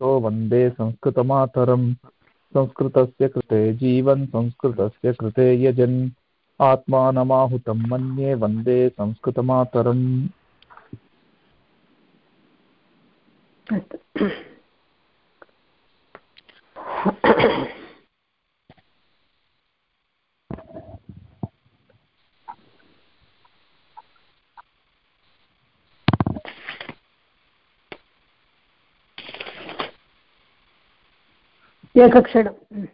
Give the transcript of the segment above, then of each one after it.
तो वंदे संस्कृतमातरम्। संस्कृतस्य कृते जीवन् संस्कृतस्य कृते यजन्। आत्मानमाहुतं मन्ये वंदे संस्कृतमातरम्। एकक्षणम्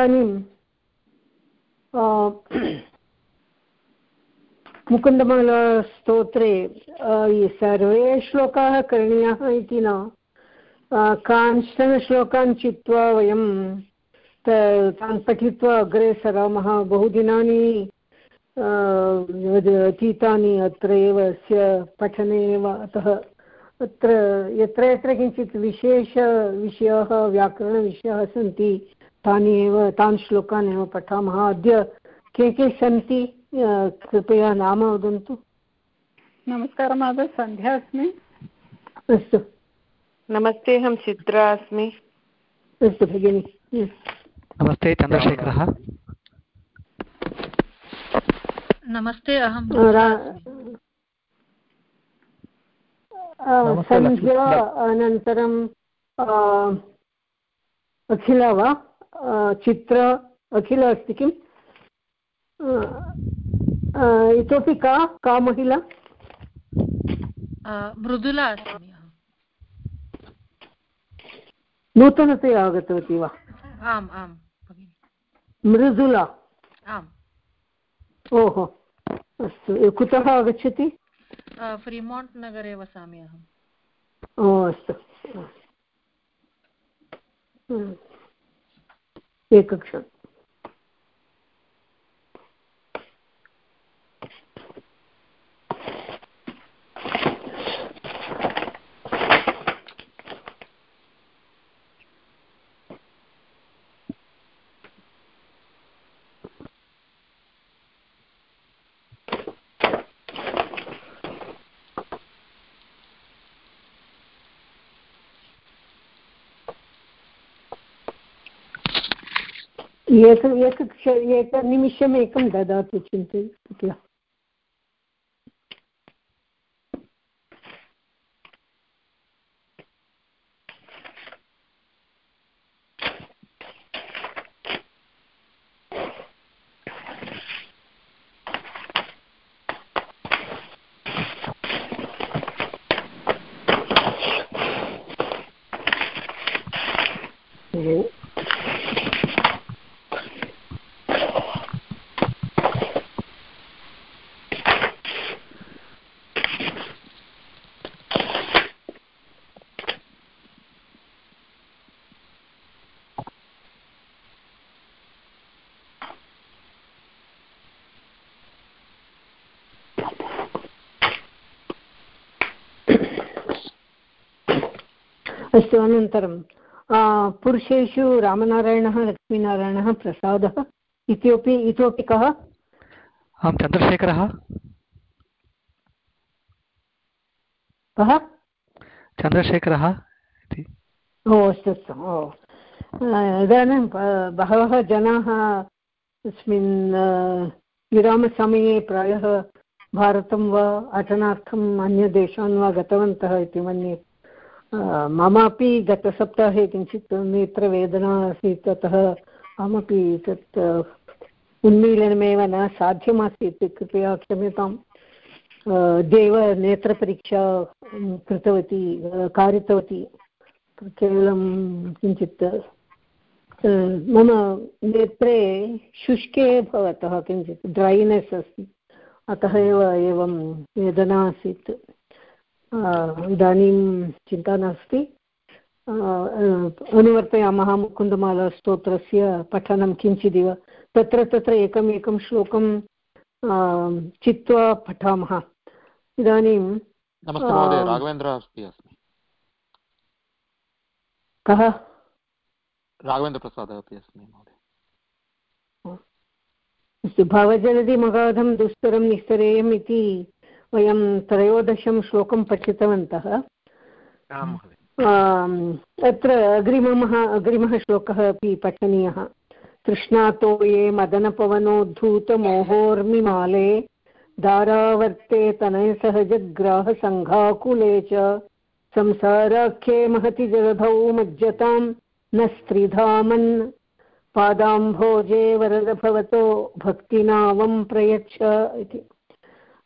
इदानीं मुकुन्दमालास्तोत्रे सर्वे श्लोकाः करणीयाः इति न कांश्चन श्लोकान् चित्वा वयं तान् पठित्वा अग्रे सरामः बहुदिनानि अतीतानि अत्र एव, अस्य पठने एव, अतः अत्र, यत्र यत्र किञ्चित् विशेषविषयाः व्याकरणविषयाः सन्ति तानि एव तान् श्लोकान् एव पठामः। अद्य के के सन्ति? कृपया नाम वदन्तु। नमस्कारः महोदय सन्ध्या अस्मि। अस्तु। नमस्ते अहं चित्रा अस्मि। अस्तु भगिनि। नमस्ते चन्द्रशेखरः। नमस्ते अहं सन्ध्या अनन्तरं अखिला वा? चित्र अखिल अस्ति किम्? इतोपि का का महिला? मृदुला अस्मि नूतनतया आगतवती वा? आम् आम् मृदुला। आम्। ओहो अस्तु कुतः आगच्छति? फ्रीमौण्ट् नगरे वसामि अहम्। ओ अस्तु। एकक्षणम् एक एक एकनिमिषम् एकं ददातु चिन्तयतु अस्तु अनन्तरं पुरुषेषु रामनारायणः लक्ष्मीनारायणः प्रसादः इतोपि इतोपि कः? अहं चन्द्रशेखरः। कः? चन्द्रशेखरः इति। ओ अस्तु अस्तु ओ। इदानीं बहवः जनाः अस्मिन् विरामसमये प्रायः भारतं वा अटनार्थम् अन्यदेशान् वा गतवन्तः इति मन्ये। ममापि गतसप्ताहे किञ्चित् नेत्रवेदना आसीत्, अतः अहमपि तत् उन्मीलनमेव न साध्यमासीत्, कृपया क्षम्यताम्। देव नेत्रपरीक्षा कृतवती कारितवती। केवलं किञ्चित् मम नेत्रे शुष्के भवतः किञ्चित्, ड्रैनेस् अस्ति, अतः एव एवं वेदना आसीत्। इदानीं चिन्ता नास्ति। अनुवर्तयामः मुकुन्दमालास्तोत्रस्य पठनं किञ्चिदिव। तत्र तत्र एकम् एकं श्लोकं चित्वा पठामः। इदानीं राघवेन्द्रः अस्ति अस्मि। कः? राघवेन्द्रप्रसादः अपि अस्मि महोदय। अस्तु भवजलदि मगाधं दुस्तरं निस्तरेयम् इति वयं त्रयोदशं श्लोकं पठितवन्तः। अत्र अग्रिमः अग्रिमः श्लोकः अपि पठनीयः। तृष्णातो ये मदनपवनोद्धूतमोहोर्मिमाले दारावर्ते तनयसहजग्राहसङ्घाकुले च संसाराख्ये महति जलधौ मज्जतां न स्त्रिधामन्। पादाम्भोजे वरद भवतो भक्तिनावं प्रयच्छ इति।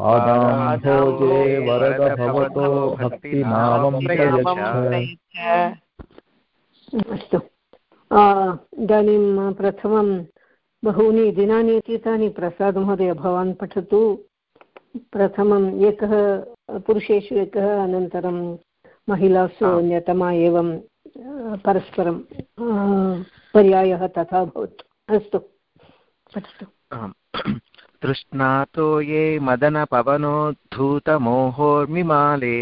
मज्जताम् पादाम्भोजे वरद भवतो भक्तिनामं अस्तु। इदानीं प्रथमं बहूनि दिनानि अतीतानि प्रसादमहोदय भवान् पठतु। प्रथमम् एकः पुरुषेषु एकः अनन्तरं महिलासु अन्यतमा एवं परस्परं पर्यायः तथा भवतु। अस्तु। पठतु। तृष्णातो ये मदनपवनोद्धूतमोहोर्मिमाले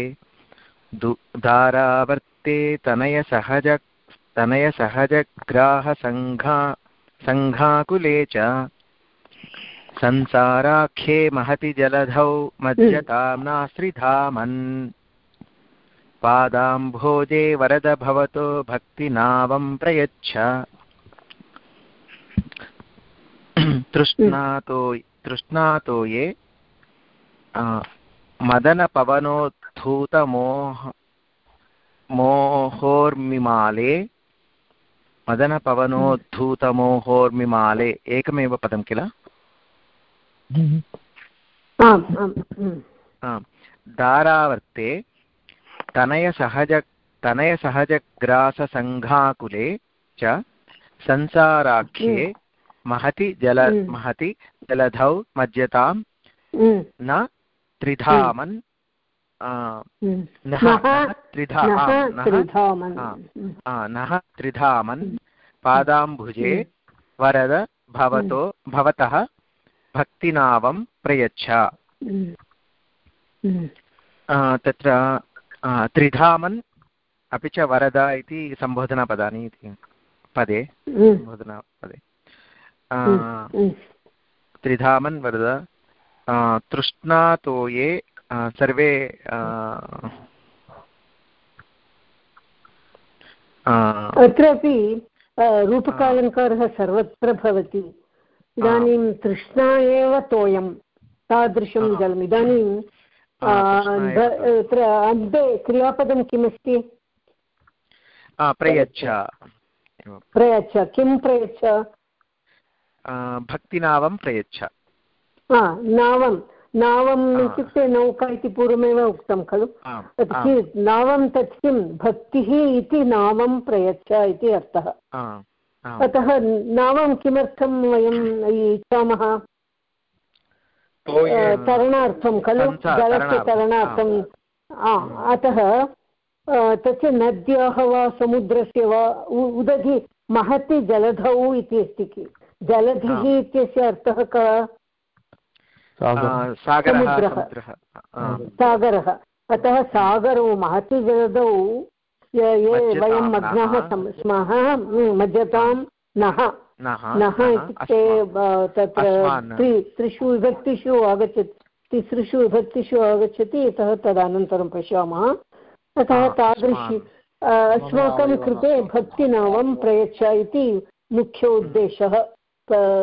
धारावर्ते तनयसहज तनयसहजग्राहसङ्घा सङ्घाकुले च। संसाराख्ये महति जलधौ मज्जतां नाश्रिधामन् पादाम्भोजे वरद भवतो भक्तिनावं प्रयच्छ। तृष्णातो तृष्णातो ये मदनपवनोद्धूतमोह मोहोर्मिमाले मदनपवनोद्धूतमोहोर्मिमाले एकमेव पदं किल? दारावर्ते तनयसहज तनयसहजग्राससङ्घाकुले च संसाराख्ये महति जल महति जलधौ मज्जतां न त्रिधामन् नः त्रिधामन्। पादाम्बुजे वरद भवतो भवतः भक्तिनावं प्रयच्छ। तत्र त्रिधामन् अपि च वरद इति सम्बोधनापदानि इति पदे सम्बोधनापदे। त्रिधामन् वरद। तृष्णातो ये सर्वे अत्रापि रूपकालङ्कारः सर्वत्र भवति। इदानीं तृष्णा एव तोयं तादृशं जलम्। इदानीं अत्र अन्ते क्रियापदं किमस्ति? प्रयच्छ। प्रयच्छ। किं प्रयच्छ? भक्तिनावं प्रयच्छ नावं नावम् इत्युक्ते नौका इति पूर्वमेव उक्तं खलु? नावं तत् किं? भक्तिः इति नावं प्रयच्छ इति अर्थः। अतः नावं किमर्थं वयं इच्छामः? तरणार्थं खलु? जलस्य तरणार्थं अतः तस्य नद्याः वा समुद्रस्य वा उदधि महति जलधौ इति अस्ति किल जलधिः इत्यस्य अर्थः कः? समुद्रः। सागरः। अतः सागरौ महति जलधौ ये वयं मग्नाः स्मः मज्जतां नः। नः इत्युक्ते तत्र त्रिषु विभक्तिषु आगच्छति तिसृषु विभक्तिषु आगच्छति यतः तदनन्तरं पश्यामः। अतः तादृशी अस्माकं कृते भक्तिनामं प्रयच्छ इति मुख्य उद्देशः।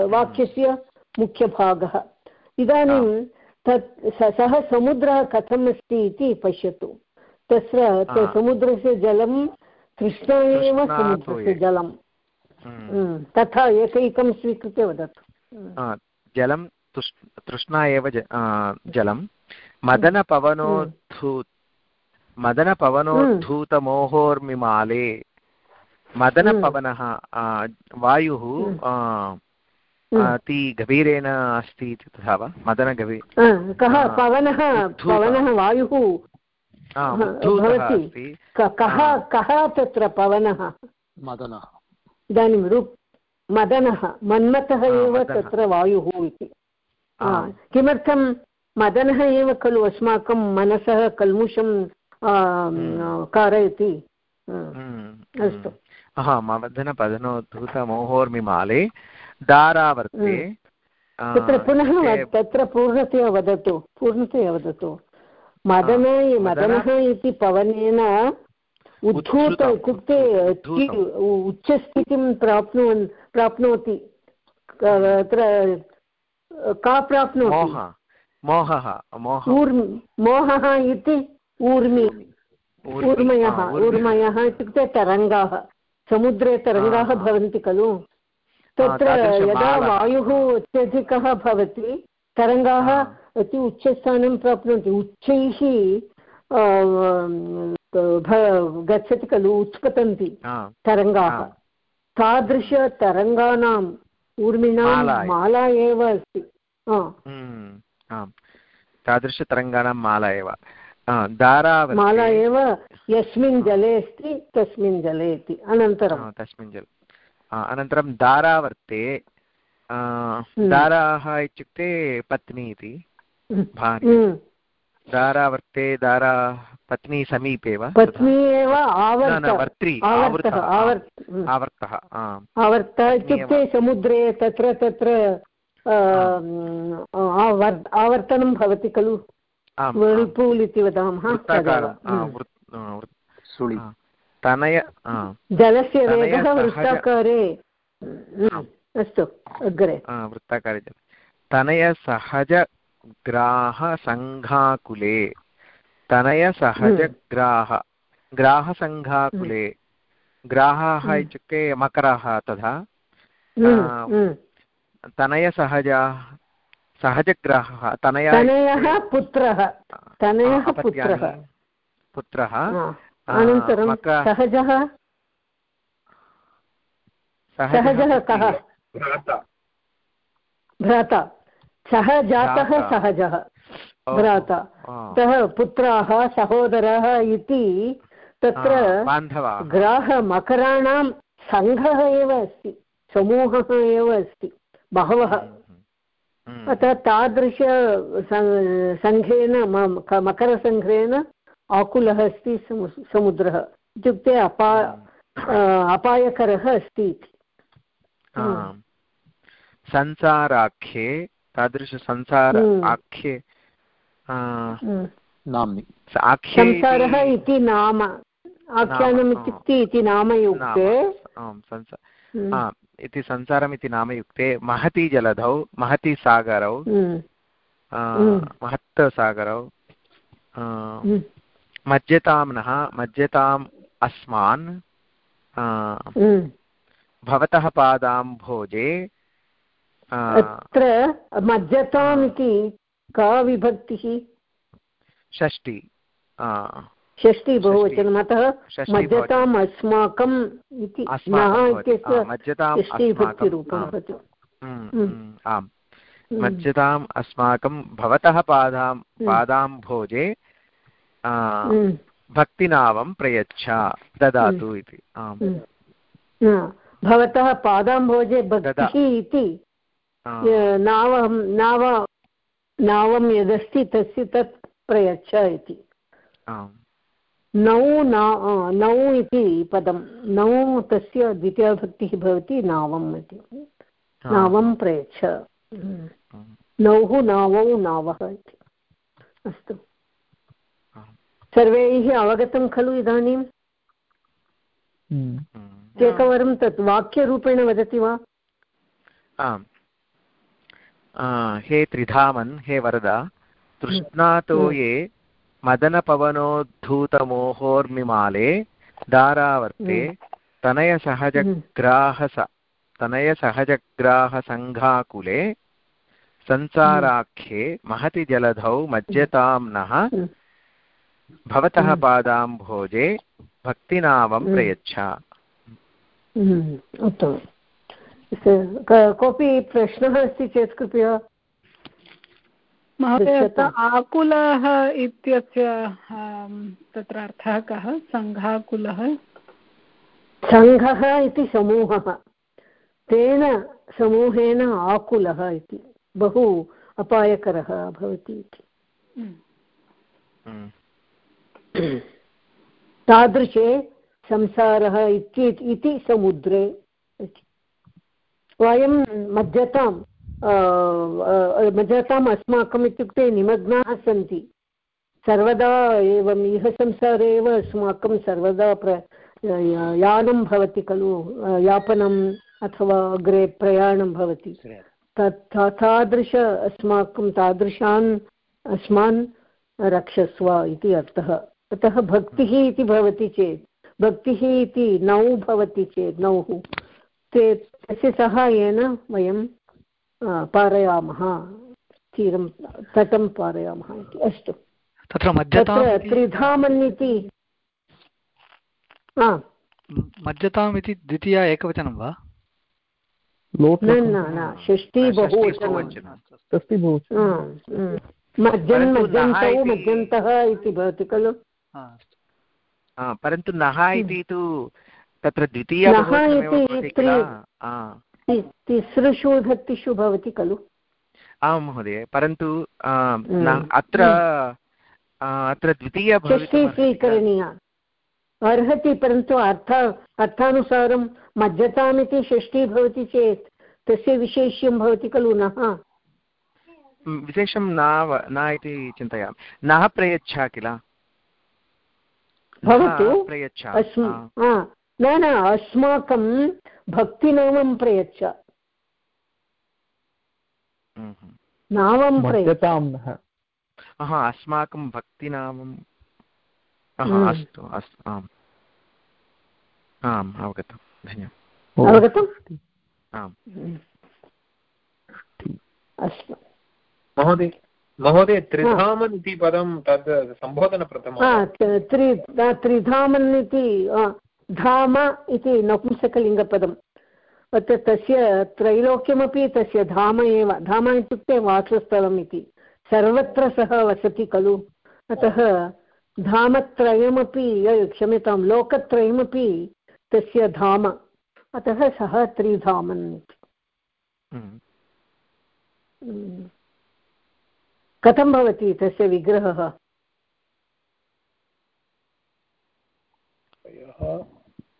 वाक्यस्य मुख्यभागः. इदानीं तत् सः समुद्रः कथम् अस्ति इति पश्यतु. तत्र समुद्रस्य जलं कृष्ण एव समुद्रस्य जलं. हम्म। हम्म, तथा एकैकं स्वीकृत्य वदतु. जलं तृष्णा एव जलं. मदनपवनोद्धू मदनपवनोद्धूतमोहोर्मिमाले. मदनपवनः वायुः अति गभीरेण अस्ति इति तथा वा? मदनगभी कः? पवनः पवनः वायुः। भवति। कः कः तत्र पवनः? मदनः। इदानीं रूप् मदनः मन्मथः एव तत्र वायुः इति। किमर्थं मदनः एव खलु अस्माकं मनसः कल्मुषं हम्म। कारयति? हम्म। अस्तु। हा मदनपदनोद्धूतमोहोर्मिमाले। दारावर्ते हम्म। तत्र पुनः तत्र पूर्णतया वदतु पूर्णतया वदतु। मदन मदनः इति पवनेन उद्धूत इत्युक्ते उच्चस्थितिं प्राप्नुवन् प्राप्नोति। अत्र का प्राप्नोति? मोहः इति ऊर्मि। ऊर्मयः ऊर्मयः इत्युक्ते तरङ्गाः समुद्रे तरङ्गाः भवन्ति खलु। तत्र यदा वायुः अत्यधिकः भवति तरङ्गाः अति उच्चस्थानं प्राप्नुवन्ति उच्चैः गच्छति खलु उत्पतन्ति तरङ्गाः। तादृशतरङ्गानाम् ऊर्मिणां माला एव। अस्ति। हम्म, तादृशतरङ्गाणां माला एव। दारा माला एव यस्मिन् जले अस्ति तस्मिन् जले इति। अनन्तरं। तस्मिन् जले। अनन्तरं दारावर्ते हम्म। दाराः इत्युक्ते पत्नी इति हम्म। भार्या। दारावर्ते दारा पत्नी समीपे वा? पत्नी एव वर्त्री आवर्तः आवर्तः इत्युक्ते समुद्रे तत्र तत्र आवर्तनं भवति खलु? वर्ल्पूल् इति वदामः तनय जलस्य वेगः वृत्ताकारे. अस्तु अग्रे. वृत्ताकारे तनयसहजग्राहसङ्घाकुले तनयसहजग्राह ग्राहसङ्घाकुले ग्राहाः इत्युक्ते मकरः तथा. तनयसहजः सहजग्राहः तनयः पुत्रः तनयः पुत्रः. पुत्रः। अनन्तरं सहजः? सहजः कः? भ्राता। सः जातः सहजः। भ्राता। सः पुत्राः सहोदरः इति तत्र ग्राहमकराणां सङ्घः एव अस्ति। समूहः एव अस्ति। बहवः। हम्म। अतः तादृश सङ्घेन मकरसङ्घेन आकुलः अस्ति समुद्रः। इत्युक्ते अपा हम्म। अपायकरः अस्ति इति। हम्म। संसाराख्ये तादृशसंसार आख्ये संसारः इति नाम। आख्यानम् इत्युक्ते इति नामयुक्ते। इति संसारम् इति नामयुक्ते। महती जलधौ महती सागरौ हम्म। हम्म। महत् सागरौ हम्म। अस्मान् भवतः पादाम्भोजे अत्र मज्जताम् इति का विभक्तिः षष्टि षष्टि बहुवचनम् अतः मज्जताम् अस्माकम् इति हम्म। हम्म, आम् मज्जताम् अस्माकं भवतः पादां पादां भोजे भक्तिनावं प्रयच्छ ददातु इति आम् भवतः पादाम्भोजे भक्तिः इति नावं नाव नावं यदस्ति तस्य तत् प्रयच्छ इति नौ नौ इति पदं नौ तस्य द्वितीयभक्तिः भवति नावम् इति नावं प्रयच्छ नौः नावौ नावः इति अस्तु सर्वैः अवगतं खलु इदानीम् हम्म। एकवारं तत् वाक्यरूपेण वदति वा आम् हे त्रिधामन् हे वरद तृष्णातो हम्म। ये मदनपवनोद्धूतमोहोर्मिमाले दारावर्ते हम्म। तनयसहजग्राहस तनयसहजग्राहसङ्घाकुले संसाराख्ये महति जलधौ मज्जतां नः भवतः पादाम्भोजे भक्तिनामं प्रयच्छ। उत्तमम्। कोऽपि प्रश्नः अस्ति चेत् कृपया महोदय आकुलः इत्यस्य तत्र अर्थः कः? सङ्घाकुलः? सङ्घः इति समूहः। तेन समूहेन आकुलः इति। बहु अपायकरः भवति इति। तादृशे संसारः इति समुद्रे वयं मध्यतां मध्यताम् अस्माकम् इत्युक्ते निमग्नाः सन्ति। सर्वदा एवम् इह संसारे एव अस्माकं सर्वदा प्र यानं भवति खलु यापनम् अथवा अग्रे प्रयाणं भवति। तत् तादृश अस्माकं तादृशान् अस्मान् रक्षस्व इति अर्थः। अतः भक्तिः इति भवति चेत् भक्तिः इति नौ भवति चेत् नौः। ते तस्य सहायेन वयं पारयामः क्षीरं तटं पारयामः इति अस्तु। तत्र त्रिधामन् इति मज्जताम् इति द्वितीया एकवचनं वा? न न षष्ठी बहुवचनं। मज्जन् मज्जन्तौ मज्जन्तः इति भवति खलु। परन्तु नः इति तु तत्र द्वितीयः तिसृषु भवति खलु। आं महोदय परन्तु अत्र अत्र द्वितीय स्वीकरणीया। अर्हति परन्तु अर्थ अर्थानुसारं मज्जतामिति षष्ठी भवति चेत् तस्य विशेष्यं भवति खलु नः। विशेषं न न इति चिन्तयामि। नः प्रयच्छ किल? भवतु न न अस्माकं भक्तिनामं प्रयच्छ। नामं प्रयच्छामः अस्माकं भक्तिनामं हम्म। अस्तु अस्तु आम्। आम् अवगतं धन्यवादः। अवगतम् आम्। अस्तु। महोदय। महोदय त्रिधामन् इति पदं तद् सम्बोधनप्रथमं त्रिधामन् इति धाम इति नपुंसकलिङ्गपदम्। अत्र तस्य त्रैलोक्यमपि तस्य धाम एव। धाम इत्युक्ते वासस्थलम् इति। सर्वत्र सः वसति खलु। अतः धामत्रयमपि क्षम्यतां लोकत्रयमपि तस्य धाम। अतः सः त्रिधामन् इति। हम्म। हम्म। कथं भवति तस्य विग्रहः?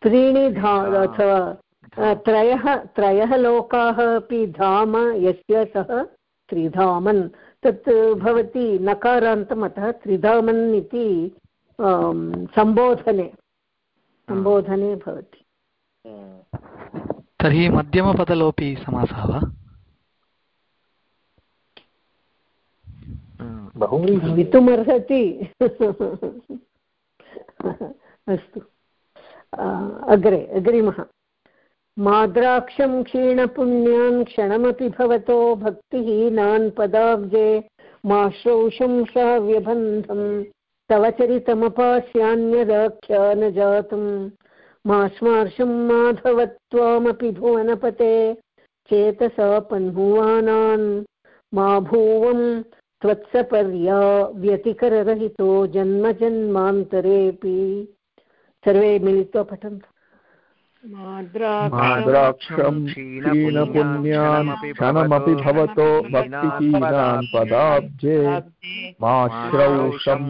त्रीणि धा अथवा त्रयः त्रयः लोकाः अपि धाम यस्य सः त्रिधामन्। तत् भवति नकारान्तम् अतः त्रिधामन् इति सम्बोधने। सम्बोधने भवति। तर्हि मध्यमपदलोपि समासः वा? भवितुमर्हति अस्तु। अग्रे अग्रिमः। माद्राक्षं क्षीणपुण्यान् क्षणमपि भवतो भक्तिहीनान् पदाब्जे माश्रौषं व्यबन्धं तव चरितमपास्यान्यदाख्या न जातम्। मास्मार्षं माधवत्वामपि भुवनपते चेतसा पन्हुवानान्। मा भूवं त्वत्सपर्या व्यतिकररहितो जन्मजन्मान्तरेऽपि सर्वे मिलित्वा पठन्तु। माद्राक्षं क्षीणपुण्यान् क्षणमपि भवतो भक्तिहीनान् पदाब्जे माश्रौषं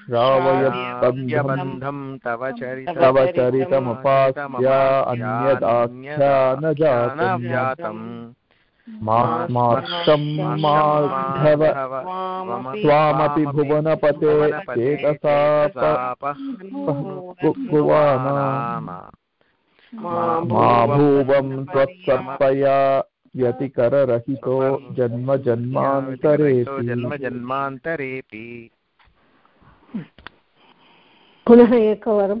श्रावयबन्धं तव तव चरितमुपास्या अन्यदाख्या न जातम्। मार्षं माधव त्वामपि भुवनपते मा भूवं त्वत्सर्पया व्यतिकररहितो जन्म जन्मान्तरेऽपि जन्म जन्मान्तरेऽपि पुनः एकवारम्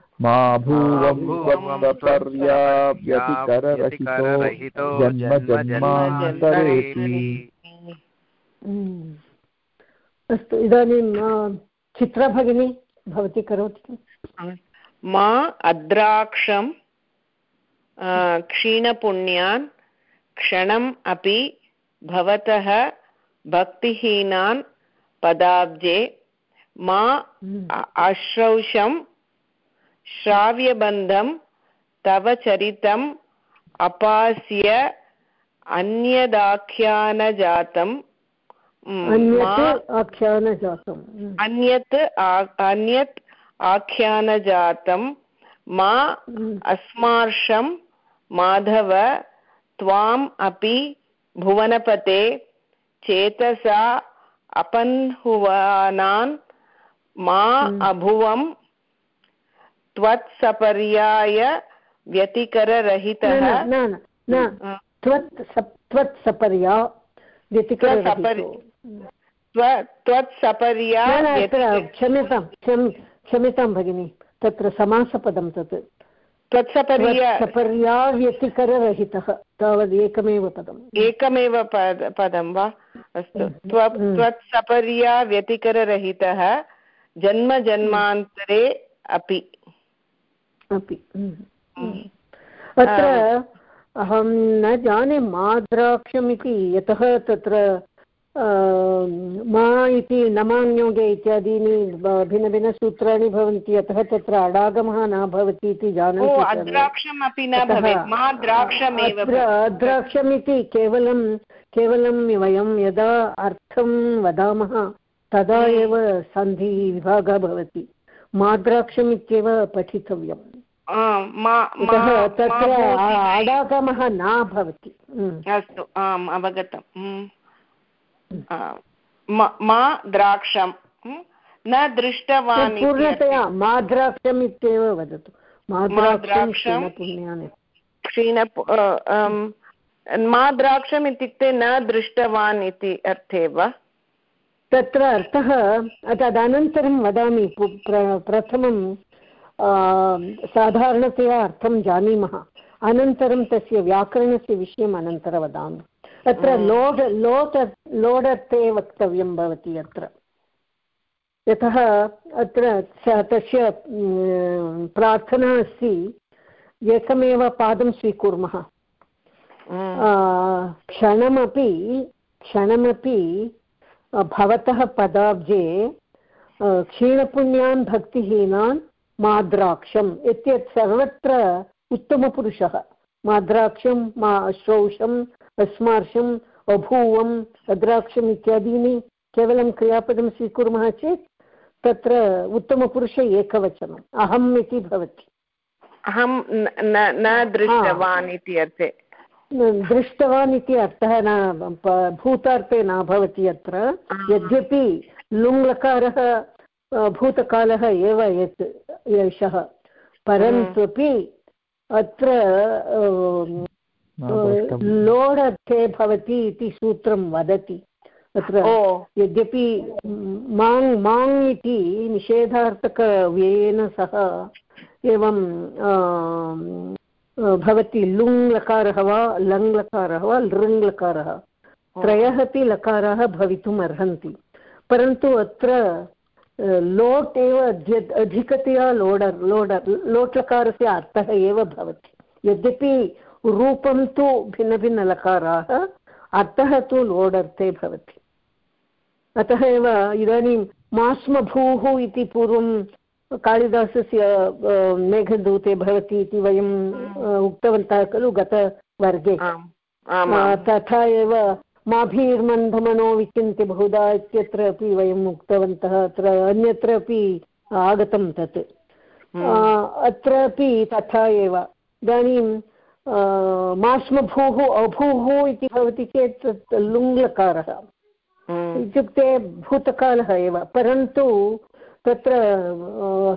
मा भूवं त्वत्तपर्याव्यतिकररहितो जन्म जन्मान्तरेऽपि अस्तु इदानीं चित्रा भगिनी भवती करोति मा अद्राक्षं क्षीणपुण्यान् क्षणम् अपि भवतः भक्तिहीनान् पदाब्जे। मा आश्रौषं श्राव्यबन्धं तव चरितम् अपास्य अन्यदाख्यानजातं आख्यानजातम्। अन्यत् अन्यत् आख्यानजातं मा अस्मार्षं माधव त्वाम् अपि भुवनपते चेतसा अपन्हुवानान् मा अभुवं त्वत्सपर्याय व्यतिकररहितः न न त्वत् त्वत्सपर्या त्वत्सपर्या क्षम्यतां क्षम्यतां भगिनि तत्र समासपदं तत्। त्वत्सपर्या व्यतिकररहितः तावद् एकमेव पदम् एकमेव पदं वा? अस्तु। त्वत्सपर्या व्यतिकररहितः जन्मजन्मान्तरे अपि। अपि। अत्र अहं न जाने माद्राक्षमिति यतः तत्र मा इति नमान्योगे इत्यादीनि भिन्नभिन्नसूत्राणि भवन्ति अतः तत्र अडागमः न भवति इति जानन्ति अद्राक्षमिति केवलं केवलं वयं यदा अर्थं वदामः तदा एव सन्धिविभागः भवति। माद्राक्षमित्येव पठितव्यम्। तत्र अडागमः न भवति। अस्तु आम् अवगतम्। मा। द्राक्षं न दृष्टवान् पूर्णतया माद्राक्षम् इत्येव वदतु। क्षीण माद्राक्षम् इत्युक्ते न दृष्टवान् इति अर्थे वा? तत्र अर्थः तदनन्तरं वदामि प्रथमं साधारणतया अर्थं जानीमः। अनन्तरं तस्य व्याकरणस्य विषयम् अनन्तरं वदामि। अत्र लोड् लोट् लोडर्थे वक्तव्यं भवति अत्र। यतः अत्र तस्य प्रार्थना अस्ति एकमेव पादं स्वीकुर्मः। क्षणमपि क्षणमपि भवतः पदाब्जे क्षीणपुण्यान् भक्तिहीनान् माद्राक्षम् इत्यत् सर्वत्र उत्तमपुरुषः। माद्राक्षं मा श्रौषम् अस्मार्षम् अभूवम् अद्राक्षम् इत्यादीनि केवलं क्रियापदं स्वीकुर्मः चेत् तत्र उत्तमपुरुष एकवचनम्। अहम् इति भवति। अहं न दृष्टवान् इति अर्थे। दृष्टवान् इति अर्थः न भूतार्थे न भवति अत्र। यद्यपि लुङ्लकारः भूतकालः एव यत् एषः। परन्तुपि अत्र लोडर्थे भवति इति सूत्रं वदति। अत्र यद्यपि माङ् माङ् इति निषेधार्थकव्ययेन सह एवं भवति लुङ् लकारः वा लङ् लकारः वा लृङ् लकारः त्रयः अपि लकाराः भवितुम् अर्हन्ति परन्तु अत्र लोट् एव अधिकतया लोडर् लोडर् लोट् लकारस्य अर्थः एव भवति। यद्यपि रूपं तु भिन्नभिन्नलकाराः अर्थः तु लोडर्थे भवति। अतः एव इदानीं मास्मभूः इति पूर्वं कालिदासस्य मेघदूते भवति इति वयम् उक्तवन्तः खलु गतवर्गे। तथा एव माभीर्मन्धमनो विचिन्त्य बहुधा इत्यत्र अपि वयम् उक्तवन्तः अत्र अन्यत्र अपि आगतं तत्। अत्रापि तथा एव। इदानीं मास्मभूः अभूः इति भवति चेत् तत् लुङ्लकारः। इत्युक्ते भूतकालः एव। परन्तु तत्र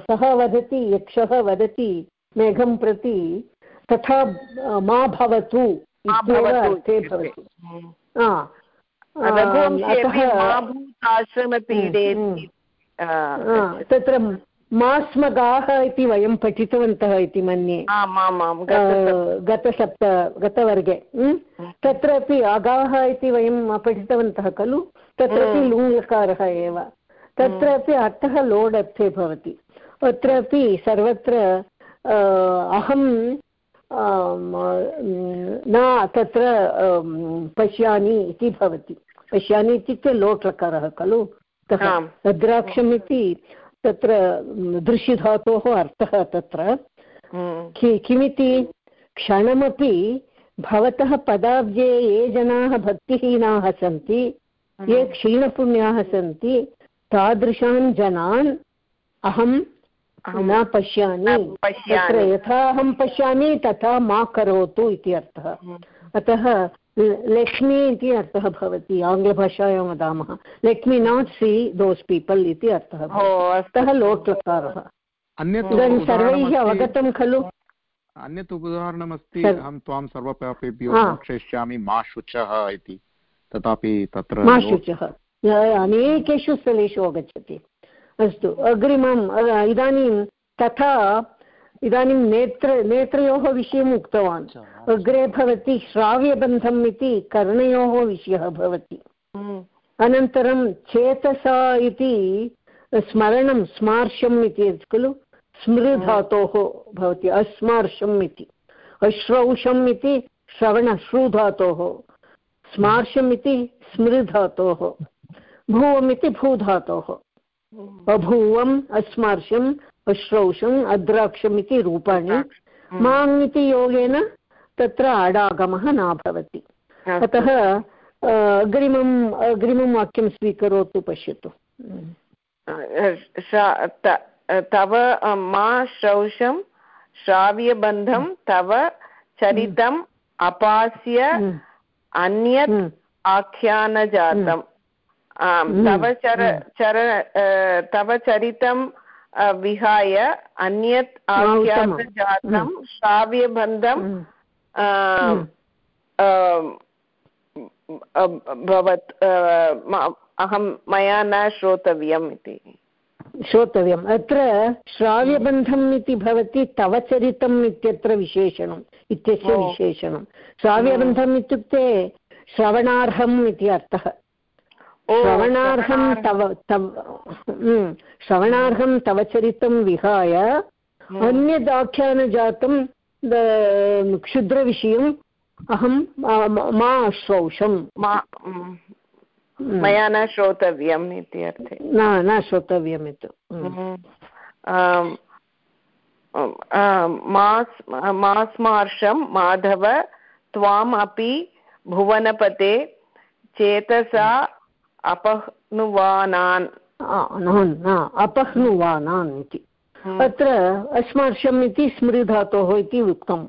सः वदति यक्षः वदति मेघं प्रति तथा मा भवतु इत्येव अर्थे भवति। तत्र मास्मगाः इति वयं पठितवन्तः इति मन्ये गतसप्त गतवर्गे तत्रापि अगाः इति वयं पठितवन्तः खलु तत्रापि लुङ्लकारः एव तत्रापि अर्थः लोड् अर्थे भवति अत्रापि सर्वत्र अहं न तत्र पश्यामि इति भवति। पश्यामि इत्युक्ते लोट् लकारः खलु भद्राक्षम् इति तत्र दृश्यधातोः अर्थः तत्र। किमिति? क्षणमपि भवतः पदाब्जे ये जनाः भक्तिहीनाः सन्ति ये क्षीणपुण्याः सन्ति तादृशान् जनान् अहं न पश्यामि। तत्र यथा अहं पश्यामि तथा मा करोतु इति अर्थः। अतः लक्ष्मी इति अर्थः भवति आङ्ग्लभाषायां वदामः। Lakshmi not see those people इति अर्थः अतः लोट् लकारः इदानीं सर्वैः अवगतं खलु? अन्यत् उदाहरणमस्ति अहं त्वां सर्वपापेभ्यो मोक्षयिष्यामि मा शुचः इति। तथापि तत्र मा शुचः। अनेकेषु स्थलेषु आगच्छति अस्तु। अग्रिमम् इदानीं तथा इदानीं नेत्र नेत्रयोः विषयम् उक्तवान्। अग्रे भवति श्राव्यबन्धम् इति कर्णयोः विषयः भवति। अनन्तरं चेतसा इति स्मरणं स्मार्शम् इति खलु? स्मृधातोः भवति अस्मार्शम् इति। अश्रौषम् इति श्रवणश्रुधातोः स्मार्शम् इति स्मृधातोः। भुवम् इति भूधातोः। बभूवम् अस्मार्शम् अश्रौषम् अद्राक्षम् इति रूपाणि। माम् इति योगेन तत्र अडागमः न भवति। अतः अग्रिमम् अग्रिमं वाक्यं स्वीकरोतु पश्यतु। तव मा श्रौषं श्राव्यबन्धं तव चरितम् अपास्य अन्यत् आख्यानजातम्। आम् तव चर चर तव चरितं विहाय अन्यत् आख्यातजातं श्राव्यबन्धं भवत् अहं मया न श्रोतव्यम् इति। श्रोतव्यम्। अत्र श्राव्यबन्धम् इति भवति तव चरितम् इत्यत्र विशेषणम् इत्यस्य विशेषणं श्राव्यबन्धम् इत्युक्ते श्रवणार्हम् इति अर्थः। श्रवणार्हं तव तव श्रवणार्हं तव चरितं विहाय अन्यदाख्यानजातं क्षुद्रविषयम् अहं मा श्रौषं मया न श्रोतव्यम् इति अर्थे। न न श्रोतव्यम् इति। मास्मार्षं माधव त्वाम् अपि भुवनपते चेतसा अपह्नुवानान्। अपह्नुवानान् इति। अत्र अस्मर्शम् इति स्मृधातोः इति उक्तम्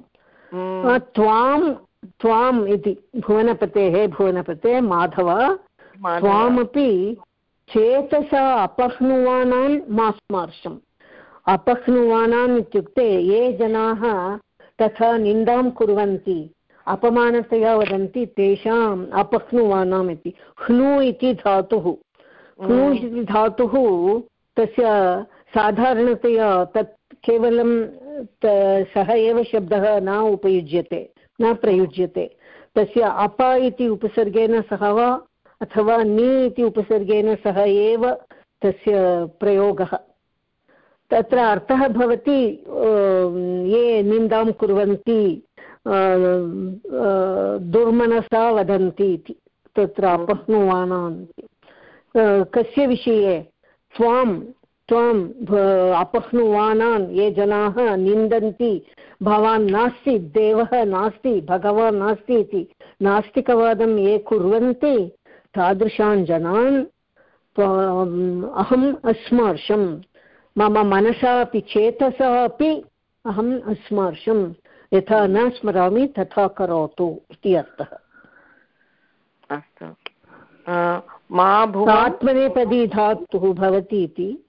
त्वां त्वाम् इति भुवनपतेः भुवनपते माधव त्वामपि चेतसा अपह्नुवानान् मास्मार्शम् अपह्नुवानान् इत्युक्ते ये जनाः तथा निन्दां कुर्वन्ति अपमानतया वदन्ति तेषाम् अपह्नुवानाम् इति ह्नु इति धातुः। ह्नु इति धातुः तस्य साधारणतया तत् केवलं सः एव शब्दः न उपयुज्यते न प्रयुज्यते। तस्य अप इति उपसर्गेण सह वा अथवा नि इति उपसर्गेण सह एव तस्य प्रयोगः। तत्र अर्थः भवति ये निन्दां कुर्वन्ति दुर्मनसा वदन्ति इति, तत्र अपह्नुवानान्। कस्य विषये? त्वां त्वाम् अपह्नुवानान्, ये जनाः निन्दन्ति, भवान् नास्ति, देवः नास्ति भगवान् नास्ति इति। नास्तिकवादं ये कुर्वन्ति, तादृशान् जनान् अहम् अस्मर्शं मम मनसा अपि चेतसा अपि अहम् अस्मर्शं यथा न स्मरामि तथा करोतु इति अर्थः। अस्तु। आत्मनेपदी धातुः भवति इति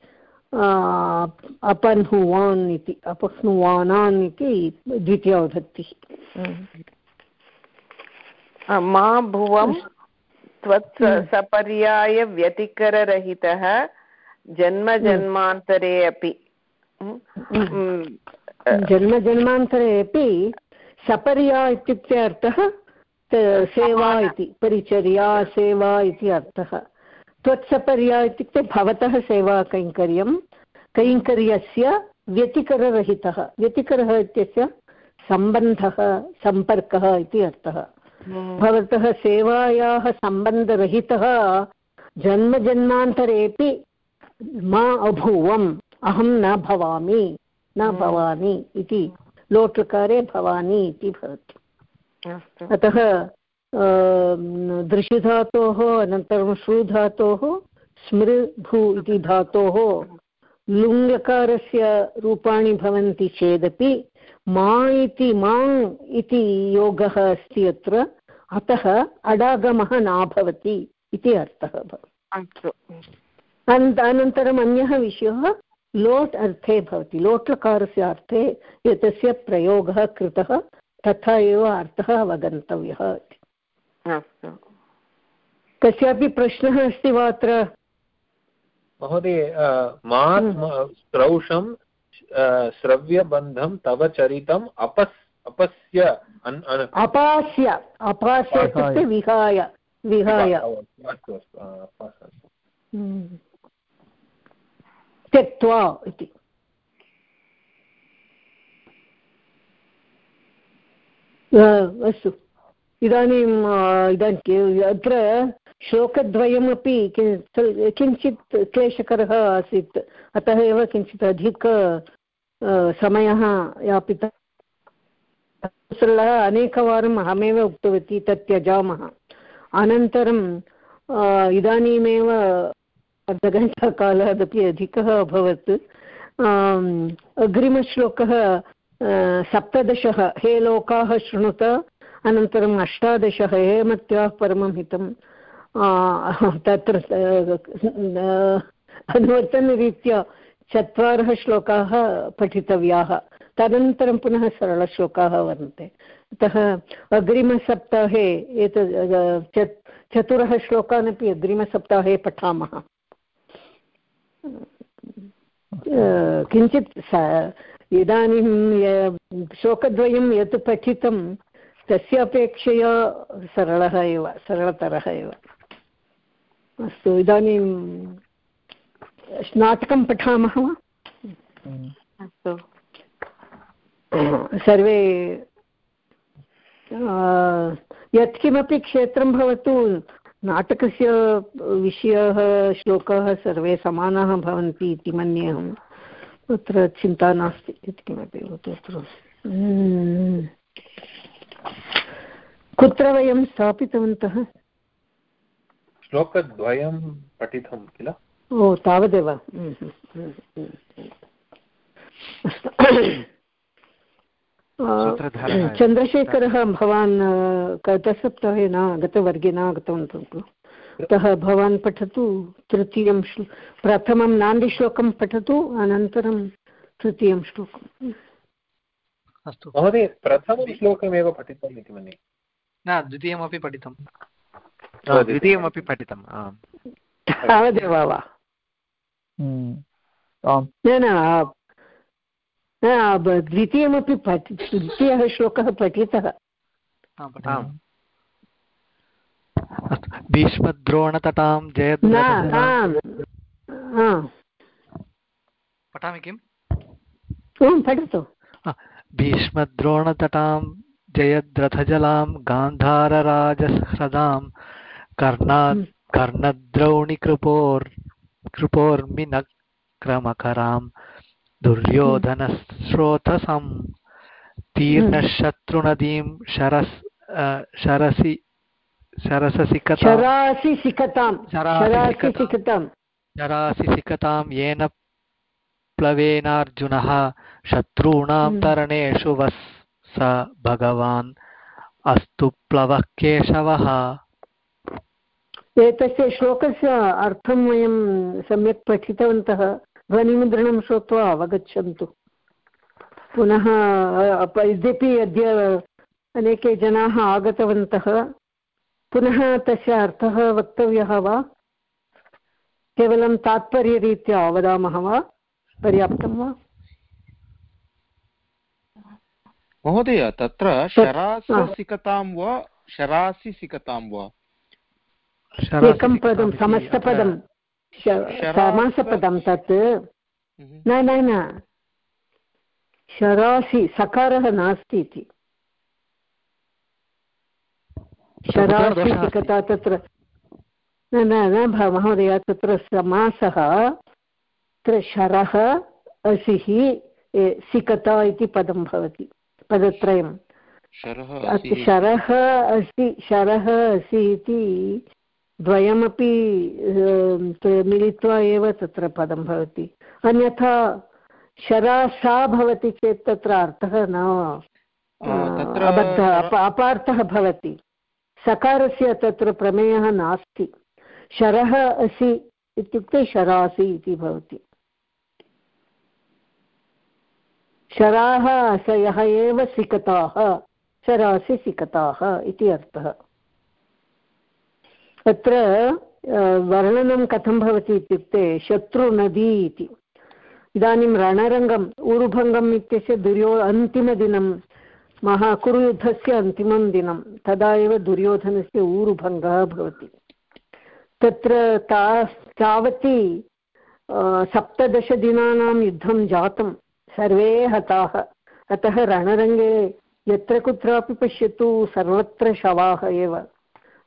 अपह्नुवान् इति अपह्नुवानान् इति द्वितीयविभक्तिः मा भुवं त्वत् सपर्यायव्यतिकररहितः जन्मजन्मान्तरे अपि। जन्मजन्मान्तरे अपि सपर्या इत्युक्ते अर्थः सेवा इति परिचर्या सेवा इति अर्थः। त्वत्सपर्या इत्युक्ते भवतः सेवाकैङ्कर्यं कैङ्कर्यस्य व्यतिकररहितः। व्यतिकरः इत्यस्य सम्बन्धः सम्पर्कः इति अर्थः। भवतः सेवायाः सम्बन्धरहितः जन्मजन्मान्तरेपि मा अभूवम् अहं न भवामि। न भवामि इति। लोट्लकारे भवानि इति भवति। अतः दृशिधातोः अनन्तरं श्रुधातोः स्मृभू इति धातोः लुङ्लकारस्य रूपाणि भवन्ति चेदपि मा इति माङ् इति योगः अस्ति अत्र। अतः अडागमः न भवति इति अर्थः भवति। अनन्तरम् अन्यः विषयः। लोट् अर्थे भवति। लोट्लकारस्य अर्थे एतस्य प्रयोगः कृतः तथा एव अर्थः अवगन्तव्यः इति। कस्यापि प्रश्नः अस्ति वा अत्र? महोदय मा स्रौषं श्रव्यबन्धं तव चरितम् अपस् अपस्य अपास्य। अपास्य इत्युक्ते विहाय। विहाय। त्यक्त्वा इति। अस्तु। इदानीम् इदानीम् अत्र श्लोकद्वयमपि किञ्चित् क्लेशकरः आसीत्। अतः एव किञ्चित् अधिक समयः यापितः। अनेकवारम् अहमेव उक्तवती तत् त्यजामः। अनन्तरम् इदानीमेव अर्धघण्टाकालादपि अधिकः अभवत्। अग्रिमश्लोकः सप्तदशः। हे लोकाः, शृणुत। अनन्तरम् अष्टादशः। हेमत्याः परमं हितं तत्र अनुवर्तनरीत्या चत्वारः श्लोकाः पठितव्याः। तदनन्तरं पुनः सरलश्लोकाः वर्तन्ते अतः अग्रिमसप्ताहे एतत् चतुरः श्लोकान् अपि अग्रिमसप्ताहे पठामः। किञ्चित् इदानीं श्लोकद्वयं यत् पठितं तस्य अपेक्षया सरलः एव सरलतरः एव। अस्तु इदानीं नाटकं पठामः वा? अस्तु। सर्वे यत्किमपि क्षेत्रं भवतु नाटकस्य विषयः श्लोकाः सर्वे समानाः भवन्ति इति मन्ये अहं। तत्र चिन्ता नास्ति यत्किमपि भवतु अत्र। कुत्र वयं स्थापितवन्तः? श्लोकद्वयं पठितं किल? ओ तावदेव। चन्द्रशेखरः भवान् गतसप्ताहे न गतवर्गे न आगतवन्तः खलु अतः भवान् पठतु तृतीयं श्लो प्रथमं नान्दीश्लोकं पठतु अनन्तरं तृतीयं श्लोकम्। अस्तु। महोदय प्रथमं श्लोकमेव पठितम् इति मन्ये। न द्वितीयमपि पठितं द्वितीयमपि पठितम् आम्। तावदेव वा? न न द्वितीयमपि पठि द्वितीयः श्लोकः पठितः। आं भीष्मद्रोणतटां हा, पठामि किम्? आम्, पठतु। भीष्मद्रोणतटां जयद्रथजलां गान्धारराजह्रदां कर्णा हम्म। कर्णद्रौणिकृपोर् कृपोर्मिनक्रमकरां दुर्योधनस्रोतसं तीर्णशत्रुनदीं शरस् शरसि शरससिकतां शरासि सिकतां शरासि शरासि सिकतां। सिकतां शरासिसिकतां येन प्लवेनार्जुनः शत्रूणां हम्म। तरणेषु वः स भगवान् अस्तु प्लवः केशवः एतस्य श्लोकस्य अर्थं वयं सम्यक् पठितवन्तः ध्वनिमुद्रणं श्रुत्वा अवगच्छन्तु। पुनः अप- यद्यपि अद्य अनेके जनाः आगतवन्तः। पुनः तस्य अर्थः वक्तव्यः वा? केवलं तात्पर्यरीत्या वदामः वा? पर्याप्तं वा? महोदय तत्र। शराससिकतां वा? शरासिसिकतां वा? एकं पदं समस्तपदं। समासपदं तत्. न न न। शरासि सकारः नास्ति इति। शरासिकता तत्र न न न महोदय तत्र समासः तत्र शरः असिः सिकता इति पदं भवति पदत्रयं शरः असिः शरः असि इति द्वयमपि अं, त- मिलित्वा एव तत्र पदं भवति। अन्यथा शरा सा भवति चेत् तत्र अर्थः न अबद्ध अपार्थः भवति। सकारस्य तत्र प्रमेयः नास्ति। शरः असि इत्युक्ते शरासि इति भवति। शराः असयः एव सिकताः शरासि सिकताः इति अर्थः। अत्र अ, वर्णनं कथं भवति इत्युक्ते शत्रुनदी इति। इदानीं रणरङ्गम् ऊरुभङ्गम् इत्यस्य दुर्यो अन्तिमदिनं महाकुरुयुद्धस्य अन्तिमं दिनं तदा एव दुर्योधनस्य ऊरुभङ्गः भवति। तत्र ता तावती सप्तदशदिनानां युद्धं जातं सर्वे हताः। अतः रणरङ्गे यत्र कुत्रापि पश्यतु सर्वत्र शवाः एव।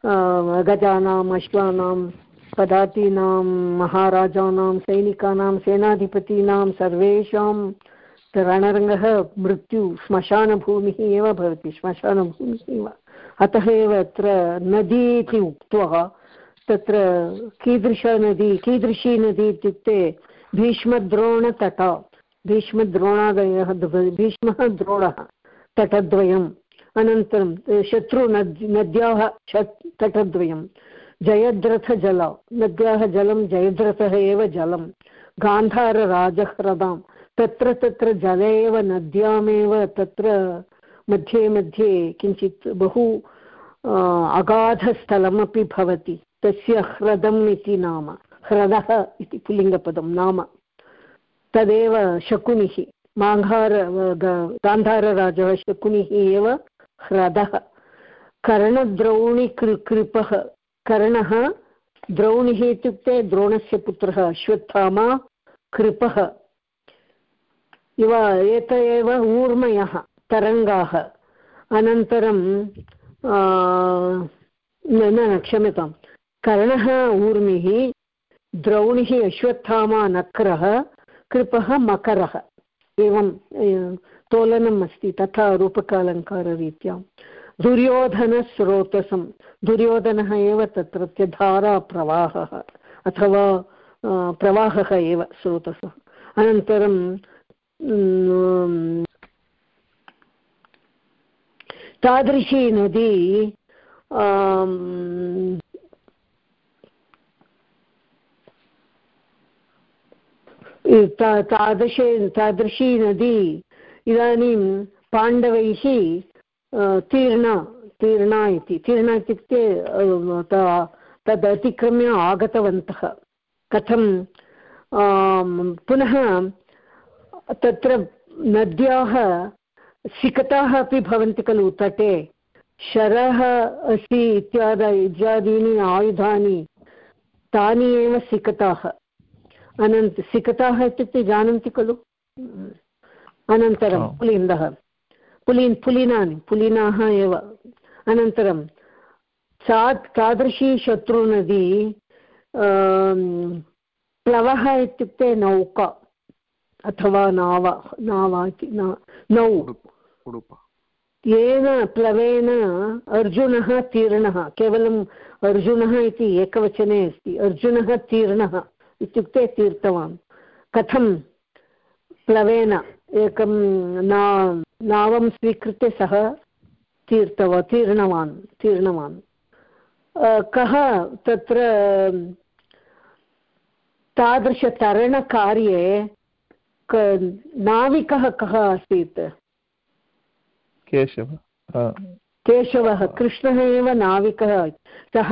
गजानाम् अश्वानां पदातीनां महाराजानां सैनिकानां सेनाधिपतीनां सर्वेषां रणरङ्गः मृत्यु श्मशानभूमिः एव भवति श्मशानभूमिः एव। अतः एव अत्र नदी इति उक्त्वा तत्र कीदृशा नदी, कीदृशी नदी इत्युक्ते भीष्मद्रोणतटा, भीष्मद्रोणादयः भीष्मः द्रोणः तटद्वयम् अनन्तरं शत्रुनद् नद्याः तटद्वयं। जयद्रथजल, नद्याः जलं जयद्रथः एव जलं। गान्धारराजह्रदां तत्र तत्र जले एव नद्यामेव, तत्र मध्ये मध्ये किञ्चित् बहु अगाधस्थलमपि भवति। तस्य ह्रदम् इति नाम, ह्रदः इति पुल्लिङ्गपदं नाम। तदेव शकुनिः, माघार, ग- गान्धारराजः शकुनिः एव ह्रदः। कर्णद्रौणिकृ कृपः। कर्णः द्रौणिः इत्युक्ते द्रोणस्य पुत्रः अश्वत्थामा कृपः। इव एत एव ऊर्मयः तरङ्गाः। अनन्तरं न न, क्षम्यतां कर्णः ऊर्मिः द्रौणिः अश्वत्थामा नक्रः कृपः मकरः। एवं अ, तोलनम् अस्ति तथा रूपकालङ्काररीत्या। दुर्योधनस्रोतसं दुर्योधनः एव तत्रत्य धाराप्रवाहः अथवा प्रवाहः एव स्रोतसः। अनन्तरं तादृशी नदी तादृशे तादृशी नदी इदानीं पाण्डवैः तीर्णा तीर्णा इति तीर्णा इत्युक्ते तद् अतिक्रम्य आगतवन्तः। कथं पुनः तत्र नद्याः सिकताः अपि भवन्ति खलु, तटे। शरः असि इत्यादि, इत्यादीनि आयुधानि, तानि एव सिकताः। अनन्त, सिकताः इत्युक्ते जानन्ति खलु? अनन्तरं पुलिन्दः। पुलिन् पुलिनानि पुलिनाः एव। अनन्तरं सा तादृशी शत्रुनदी प्लवः इत्युक्ते नौका अथवा नावा नावा इति नौ। येन प्लवेन अर्जुनः तीर्णः केवलम् अर्जुनः इति एकवचने अस्ति। अर्जुनः तीर्णः इत्युक्ते तीर्तवान् कथं? प्लवेन। एकं ना नावं स्वीकृत्य सः तीर्तवा तीर्णवान् तीर्णवान्। कः तत्र तादृशतरणकार्ये नाविकः कः आसीत्? केशव केशवः कृष्णः एव नाविकः। सः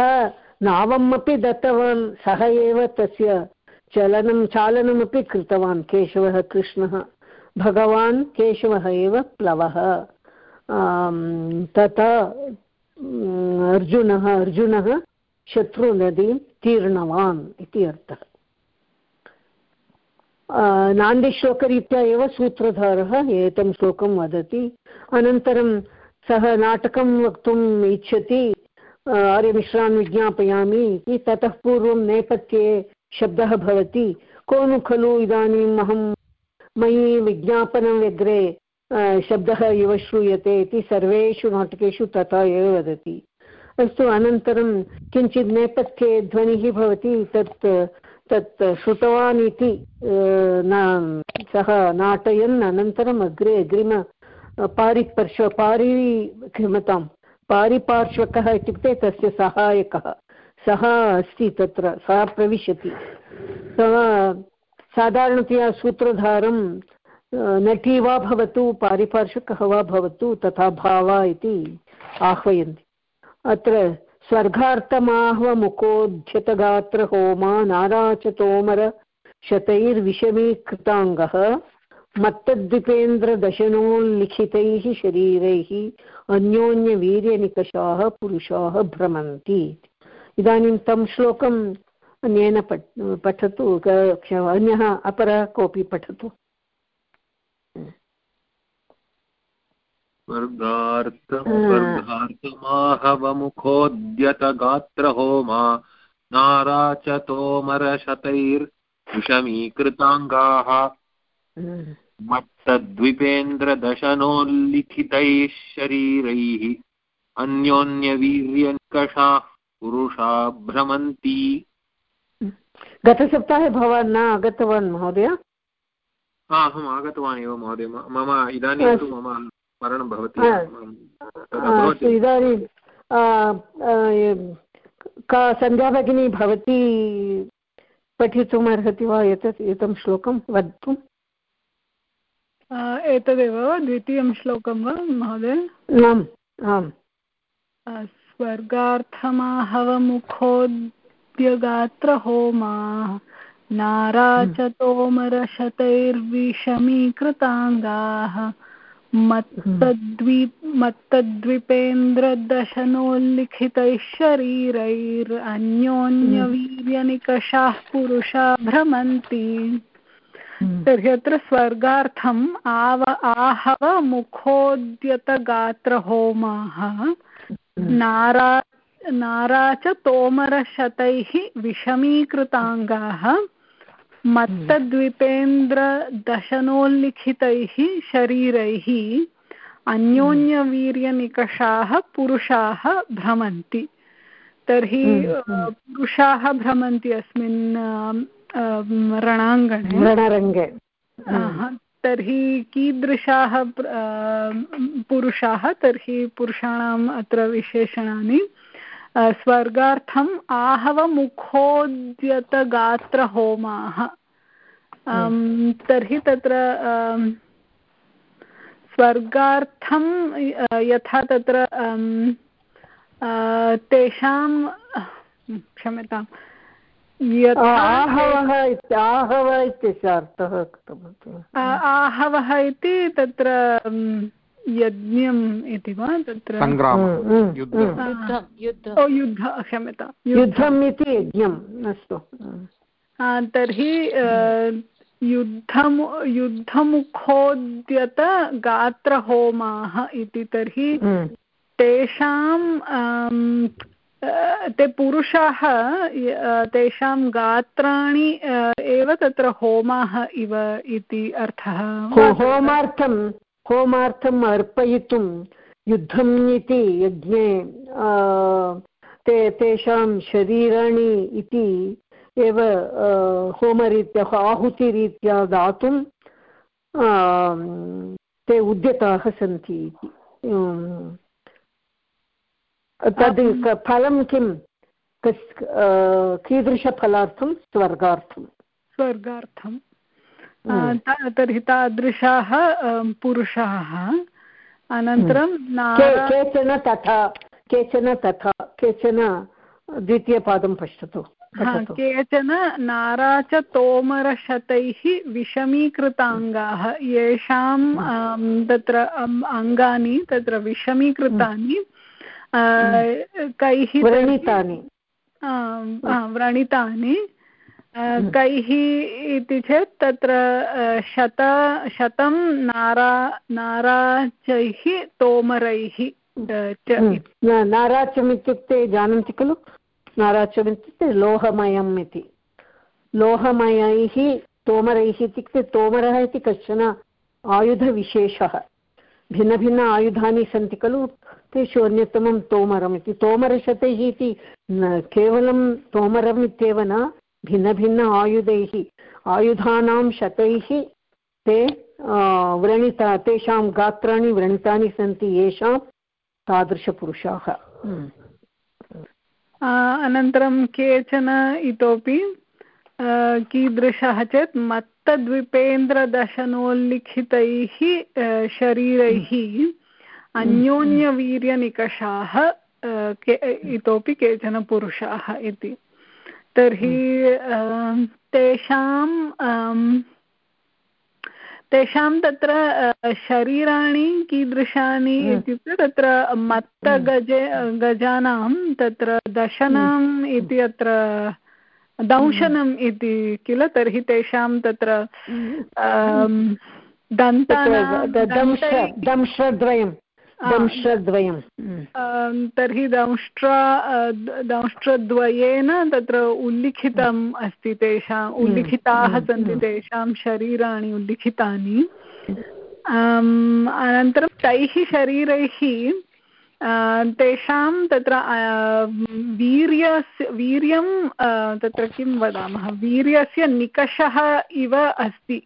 नावम् अपि दत्तवान् सः एव तस्य चलनं चालनमपि कृतवान् केशवः कृष्णः। भगवान् केशवः एव प्लवः। तथा अर्जुनः अर्जुनः शत्रुनदीं तीर्णवान् इति अर्थः। नान्दीश्लोकरीत्या एव सूत्रधारः एतं श्लोकं वदति। अनन्तरं सः नाटकं वक्तुम् इच्छति आर्यमिश्रान् विज्ञापयामि इति। ततः पूर्वं नेपथ्ये शब्दः भवति। को नु खलु इदानीम् अहं मयि विज्ञापनं व्यग्रे शब्दः इव श्रूयते इति सर्वेषु नाटकेषु तथा एव वदति। अस्तु, अनन्तरं किञ्चित् नेपथ्ये ध्वनिः भवति, तत् तत् श्रुतवान् इति सः नाटयन् अनन्तरम् अग्रे अग्रिम पारिपर्श्व पारि क्षमतां पारिपार्श्वकः इत्युक्ते तस्य सहायकः। सः अस्ति तत्र, सः प्रविशति। सः साधारणतया सूत्रधारं नटी वा भवतु, पारिपार्श्वकः वा भवतु, तथा भावा इति आह्वयन्ति। अत्र स्वर्गार्थमाह्वमुखोद्यतगात्रहोमा नाराचतोमर शतैर्विषमीकृताङ्गः, मत्तद्विपेन्द्रदशनोल्लिखितैः शरीरैः अन्योन्यवीर्यनिकषाः पुरुषाः भ्रमन्ति। इदानीं तं श्लोकम् अन्येन पठ पठतु अन्यः अपरः कोऽपि पठतु। स्वर्गार्थमाहवमुखोद्यतगात्रहोमा नाराचतोमरशतैर्विषमीकृताङ्गाः। मत्तद्विपेन्द्रदशनोल्लिखितैः शरीरैः अन्योन्यवीर्यनिकषाः पुरुषा भ्रमन्ति। गतसप्ताहे भवान् न आगतवान् महोदय? अहम् आगतवान् एव महोदय। मम इदानीं तु मम स्मरणं भवति। इदानीं का सन्ध्या भगिनी भवती पठितुम् अर्हति वा एतत् एतं श्लोकं वक्तुम् एतदेव द्वितीयं श्लोकं वा महोदय? आम् आम्। स्वर्गार्थमाहवमुखोद्यगात्रहोमा नाराचतोमरशतैर्विषमीकृताङ्गाः मत्तद्वि मत्तद्विपेन्द्रदशनोल्लिखितैः शरीरैरन्योन्यवीर्यनिकषाः पुरुषा भ्रमन्ति। तर्हि अत्र स्वर्गार्थम् आव आहव मुखोद्यतगात्रहोमाः नारा नारा च तोमरशतैः विषमीकृताङ्गाः मत्तद्विपेन्द्रदशनोल्लिखितैः शरीरैः अन्योन्यवीर्यनिकषाः पुरुषाः भ्रमन्ति। तर्हि पुरुषाः भ्रमन्ति अस्मिन् रणाङ्गणे। रणरङ्गे। तर्हि कीदृशाः पुरुषाः? तर्हि पुरुषाणाम् अत्र विशेषणानि। स्वर्गार्थम् आहवमुखोद्यतगात्रहोमाः। तर्हि तत्र स्वर्गार्थं यथा तत्र तेषां क्षम्यताम् आहवः आहव इत्यस्य अर्थः आहवः इति तत्र यज्ञम् इति वा तत्र? युद्ध क्षम्यतां युद्धम् इति यज्ञम् अस्तु। तर्हि युद्धम् युद्धमुखोद्यत गात्रहोमाः इति तर्हि तेषां ते पुरुषाः तेषां गात्राणि एव तत्र होमाः इव इति अर्थः। होमार्थं होमार्थम् अर्पयितुं युद्धम् इति यज्ञे ते तेषां शरीराणि इति एव होमरीत्या आहुतिरीत्या दातुं ते उद्यताः सन्ति इति। तद् फलं किं? कीदृशफलार्थं? स्वर्गार्थं। स्वर्गार्थं। तर्हि तादृशाः पुरुषाः। अनन्तरं केचन तथा केचन तथा केचन द्वितीयपादं पश्यतु केचन नारा च तोमरशतैः विषमीकृताङ्गाः। येषां तत्र अङ्गानि तत्र विषमीकृतानि कैः व्रणितानि। व्रणितानि। कैः इति चेत् तत्र शत शतं नारा नाराचैः तोमरैः नाराचम् इत्युक्ते जानन्ति खलु? नाराचम् इत्युक्ते लोहमयम् इति। लोहमयैः तोमरैः इत्युक्ते तोमरः इति कश्चन आयुधविशेषः। भिन्नभिन्न आयुधानि सन्ति खलु? तेषु अन्यतमं तोमरम् इति। तोमरशतैः इति केवलं तोमरम् इत्येव न भिन्नभिन्न आयुधैः आयुधानां शतैः ते व्रणिता तेषां गात्राणि व्रणितानि सन्ति येषां तादृशपुरुषाः। अनन्तरं केचन इतोपि कीदृशः चेत् मत्तद्विपेन्द्रदशनोल्लिखितैः शरीरैः अन्योन्यवीर्यनिकषाः इतोपि केचन पुरुषाः इति। तर्हि तेषां तेषां तत्र शरीराणि कीदृशानि इत्युक्ते तत्र मत्तगजे गजानां तत्र दशनम् इति अत्र दंशनम् इति किल तर्हि तेषां तत्र दंशद्वयं दंशद्वयं तर्हि दंष्ट्रा दंष्ट्रद्वयेन तत्र उल्लिखितम् अस्ति तेषाम् उल्लिखिताः सन्ति तेषां शरीराणि उल्लिखितानि। अनन्तरं तैः शरीरैः तेषां तत्र वीर्यस्य वीर्यं तत्र किं वदामः? वीर्यस्य निकषः इव अस्ति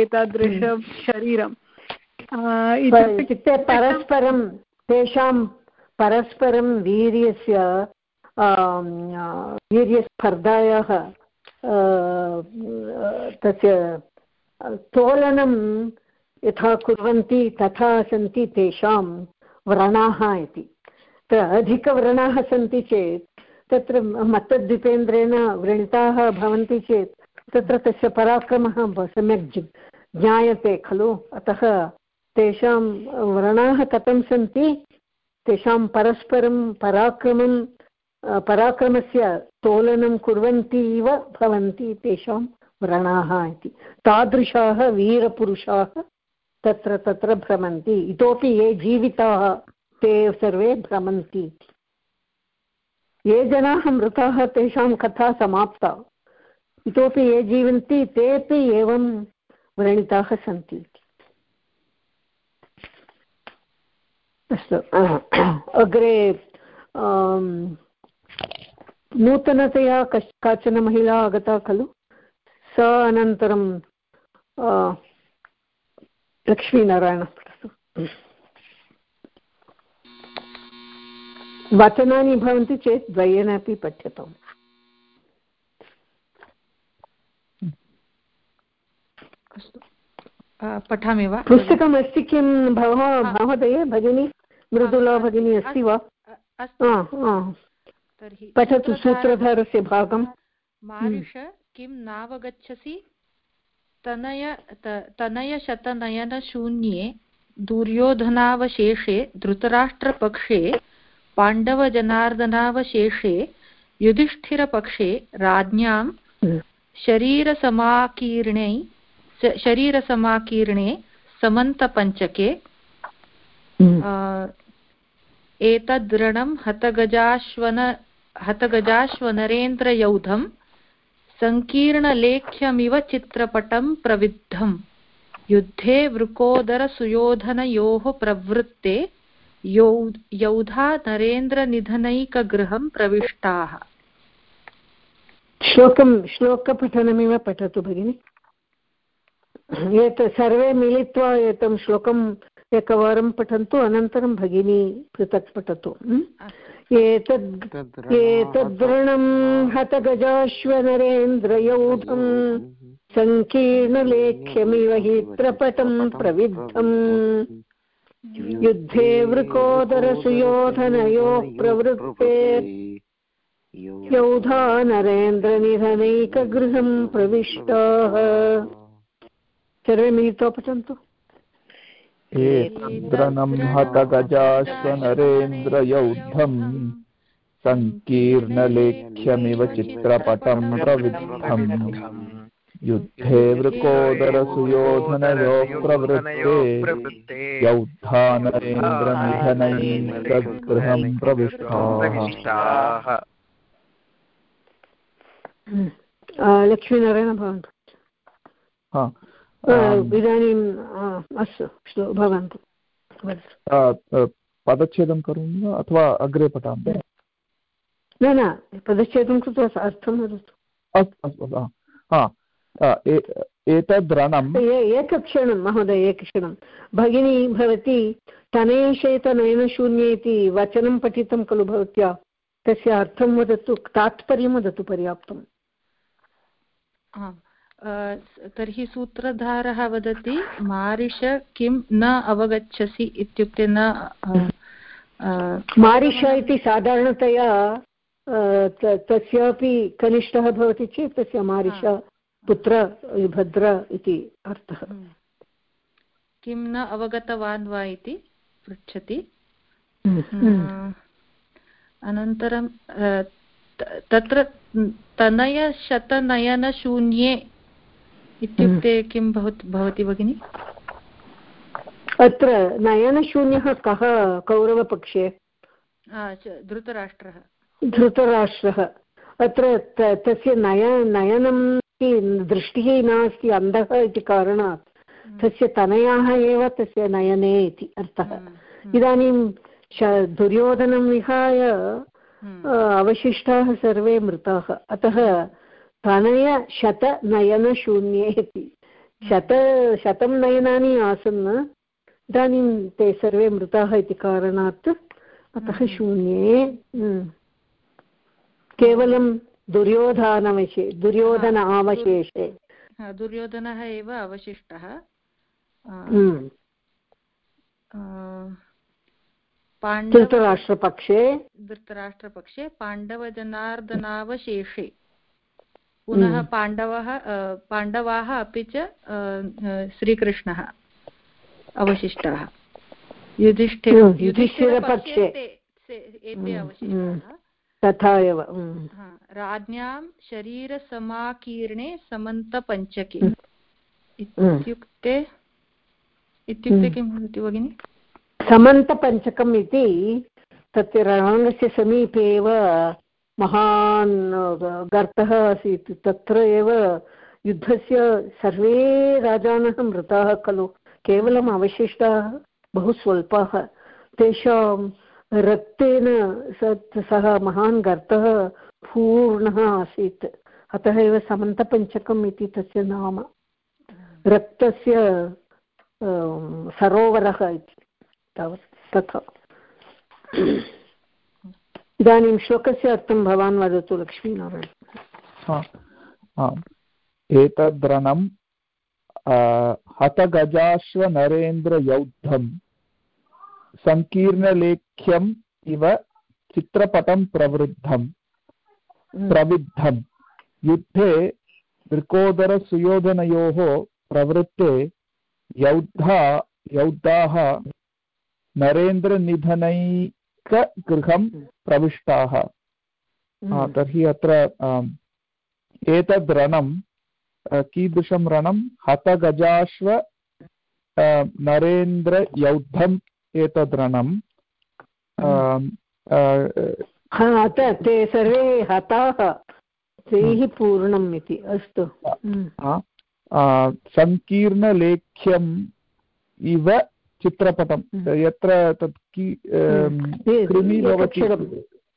एतादृशशरीरं इत्युक्ते परस्परं तेषां परस्परं वीर्यस्य वीर्यस्पर्धायाः तस्य तोलनं यथा कुर्वन्ति तथा सन्ति तेषां व्रणाः इति। अधिकव्रणाः सन्ति चेत् तत्र मत्तद्वीपेन्द्रेण व्रणिताः भवन्ति चेत् तत्र तस्य पराक्रमः सम्यक् ज्ञायते खलु। अतः तेषां व्रणाः कथं सन्ति, तेषां परस्परं पराक्रमं पराक्रमस्य तोलनं कुर्वन्ति इव भवन्ति तेषां व्रणाः इति। तादृशाः वीरपुरुषाः तत्र तत्र भ्रमन्ति। इतोपि ये जीविताः, ते सर्वे भ्रमन्ति ये जनाः मृताः, तेषां कथा समाप्ता। इतोपि ये जीवन्ति, तेपि एवं व्रणिताः सन्ति। अस्तु। अग्रे नूतनतया कश् काचन महिला आगता खलु? सा अनन्तरं लक्ष्मीनारायण वचनानि भवन्ति चेत् द्वयेन अपि पठ्यताम् अस्तु पठामि वा? पुस्तकमस्ति किं भव महोदये भगिनी? मृदुला भगिनी अस्ति वा? पठतु सूत्रधारस्य भागं मारिष किं नावगच्छसि? तनय तनयशतनयनशून्ये दुर्योधनावशेषे धृतराष्ट्रपक्षे पाण्डवजनार्दनावशेषे युधिष्ठिरपक्षे राज्ञां शरीरसमाकीर्णे शरीरसमाकीर्णे समन्तपञ्चके एतदृणं हतगजाश्वन, हतगजाश्वनरेन्द्रयौधं, सङ्कीर्णलेख्यमिव चित्रपटं प्रविद्धम्। युद्धे वृकोदरसुयोधनयोः प्रवृत्ते यौ यौधा नरेन्द्रनिधनैकगृहं प्रविष्टाः। श्लोकं, श्लोकपठनमेव पठतु भगिनि। एतत् सर्वे मिलित्वा एतं श्लोकम् एकवारं पठन्तु अनन्तरं भगिनी पृथक् पठतु। एतद् एतदृणं हतगजाश्वनरेन्द्रयौधम् सङ्कीर्णलेख्यमिव हित्रपटं प्रविद्धम्। युद्धे वृकोदरसुयोधनयोः प्रवृत्ते। यौधा नरेन्द्रनिधनैकगृहं प्रविष्टाः। सर्वे मिलित्वा पठन्तु। एतद्रनं हतगजाश्वनरेन्द्रयौद्धम् सङ्कीर्णलेख्यमिव चित्रपटं प्रविद्धम् युद्धे वृकोदरसुयोधनयोः प्रवृत्ते। यौद्धा नरेन्द्रनिधनैकगृहं प्रविष्टाः। लक्ष्मीनारायण भवन्तु इदानीम् अस्तु भवन्तु पदच्छेदं करोमि वा अथवा अग्रे पठामि न न पदच्छेदं कृत्वा अर्थं वदतु। अस्तु अस्तु हा एतद् रणम् एकक्षणं महोदय एकक्षणं। भगिनी भवती तनेशेतनयनशून्ये इति वचनं पठितं खलु भवत्या? तस्य अर्थं वदतु तात्पर्यं वदतु पर्याप्तम् तर्हि सूत्रधारः वदति मारिष किं न अवगच्छसि इत्युक्ते न मारिष इति साधारणतया तस्यापि कनिष्ठः भवति चेत् तस्य मारिष पुत्र भद्र इति अर्थः। किं न अवगतवान् वा इति पृच्छति। अनन्तरं तत्र तनयशतनयनशून्ये इत्युक्ते किं भवति भगिनि? अत्र नयनशून्यः कः कौरवपक्षे? धृतराष्ट्रः। धृतराष्ट्रः। अत्र तस्य नय नयनं दृष्टिः नास्ति अन्धः इति कारणात्। तस्य तनयाः एव तस्य नयने इति अर्थः। इदानीं दुर्योधनं विहाय अवशिष्टाः सर्वे मृताः। अतः तनयशतनयनशून्ये इति शत शतं नयनानि आसन् इदानीं ते सर्वे मृताः इति कारणात् अतः शून्ये केवलं दुर्योधनवशे दुर्योधन अवशेषे दुर्योधनः एव अवशिष्टः धृतराष्ट्रपक्षे धृतराष्ट्रपक्षे पाण्डवजनार्दनावशेषे पुनः पाण्डवः पाण्डवाः अपि च श्रीकृष्णः अवशिष्टाः। युधिष्ठिर युधिष्ठिरपक्षे एते अवशिष्टाः। तथा एव राज्ञां शरीरसमाकीर्णे समन्तपञ्चके इत्युक्ते इत्युक्ते किं भवति भगिनि? समन्तपञ्चकम् इति तत्र रणाङ्गस्य समीपे एव महान् गर्तः आसीत्। तत्र एव युद्धस्य सर्वे राजानः मृताः खलु। केवलम् अवशिष्टाः, बहु स्वल्पाः। तेषां रक्तेन सः महान् गर्तः पूर्णः आसीत्। अतः एव समन्तपञ्चकम् इति तस्य नाम। रक्तस्य सरोवरः इति। तावत् तथा। इदानीं श्लोकस्य अर्थं भवान् वदतु लक्ष्मीनारायण। एतद्रणं हतगजाश्वनरेन्द्रयौद्धं सङ्कीर्णलेख्यम् इव चित्रपटं प्रवृद्धं प्रविद्धम्। युद्धे वृकोदरसुयोधनयोः प्रवृत्ते यौद्धा यौद्धाः नरेन्द्रनिधनैकगृहं प्रविष्टाः। तर्हि अत्र एतद् रणं कीदृशं रणं? हतगजाश्व नरेन्द्रयौद्धम् एतद् रणं ते सर्वे हताः तैः पूर्णम् इति अस्तु। सङ्कीर्णलेख्यम् इव चित्रपटं यत्र तत् कृमि भवति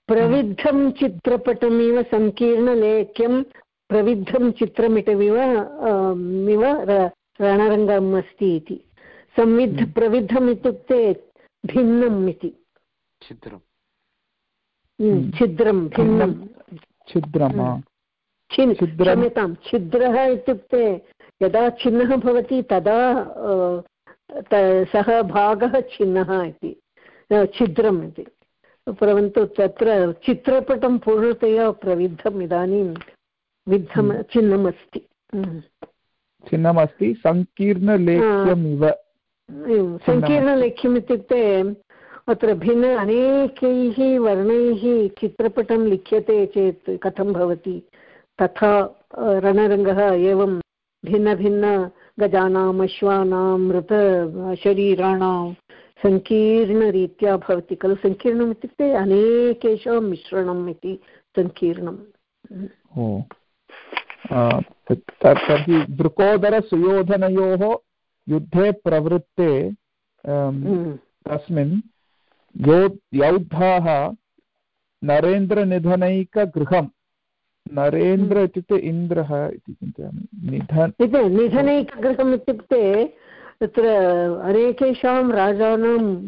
प्रविद्धं चित्रपटमिव सङ्कीर्णलेख्यं प्रविद्धं चित्रमिटमिव इव रणरङ्गम् अस्ति इति। संविद्ध हम्म। प्रविद्धम् इत्युक्ते भिन्नम् इति। छिद्रं हम्म, छिद्रं भिन्नं। छिद्रं हम्म। क्षम्यतां छिद्रः इत्युक्ते यदा छिन्नः भवति तदा सः भागः छिन्नः इति छिद्रम् इति। परन्तु तत्र चित्रपटं पूर्णतया प्रविद्धम् इदानीं विद्धम् चिह्नमस्ति चिह्नमस्ति सङ्कीर्णलेख्यम् इव सङ्कीर्णलेख्यम् इत्युक्ते अत्र भिन्न अनेकैः वर्णैः चित्रपटं लिख्यते चेत् कथं भवति? तथा रणरङ्गः एवं भिन्नभिन्न गजानाम् अश्वानां मृत शरीराणां सङ्कीर्णरीत्या भवति खलु? सङ्कीर्णम् इत्युक्ते अनेकेषां मिश्रणम् इति सङ्कीर्णम् तर्हि वृकोदरसुयोधनयोः युद्धे प्रवृत्ते हम्म। तस्मिन् यो यौद्धाः नरेन्द्रनिधनैकगृहं नरेन्द्र। इत्युक्ते इन्द्रः इति चिन्तयामि। निधन निधनैकगृहम् इत्युक्ते तत्र अनेकेषां राजानां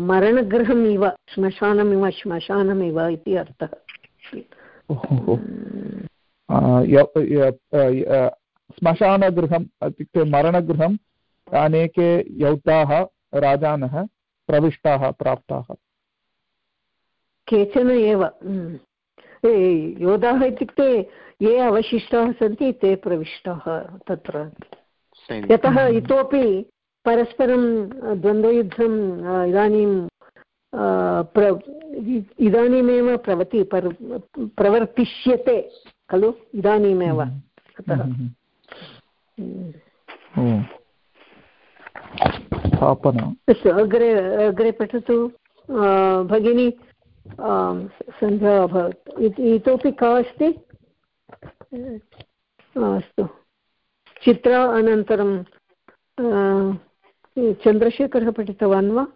मरणगृहम् इव श्मशानमिव श्मशानमिव इति अर्थः। श्मशानगृहम् इत्युक्ते मरणगृहम् अनेके यौताः राजानः प्रविष्टाः प्राप्ताः। केचन एव। योधाः इत्युक्ते ये अवशिष्टाः सन्ति ते प्रविष्टाः तत्र। यतः इतोपि परस्परं द्वन्द्वयुद्धम् इदानीं प्र इदानीमेव प्रवति पर् प्रवर्तिष्यते खलु? इदानीमेव हम्म। अतः। हम्म। अस्तु अग्रे अग्रे पठतु। भगिनी सन्ध्या अभवत्। इतोपि का अस्ति? अस्तु। चित्रा अनन्तरं चन्द्रशेखरः पठितवान् वा?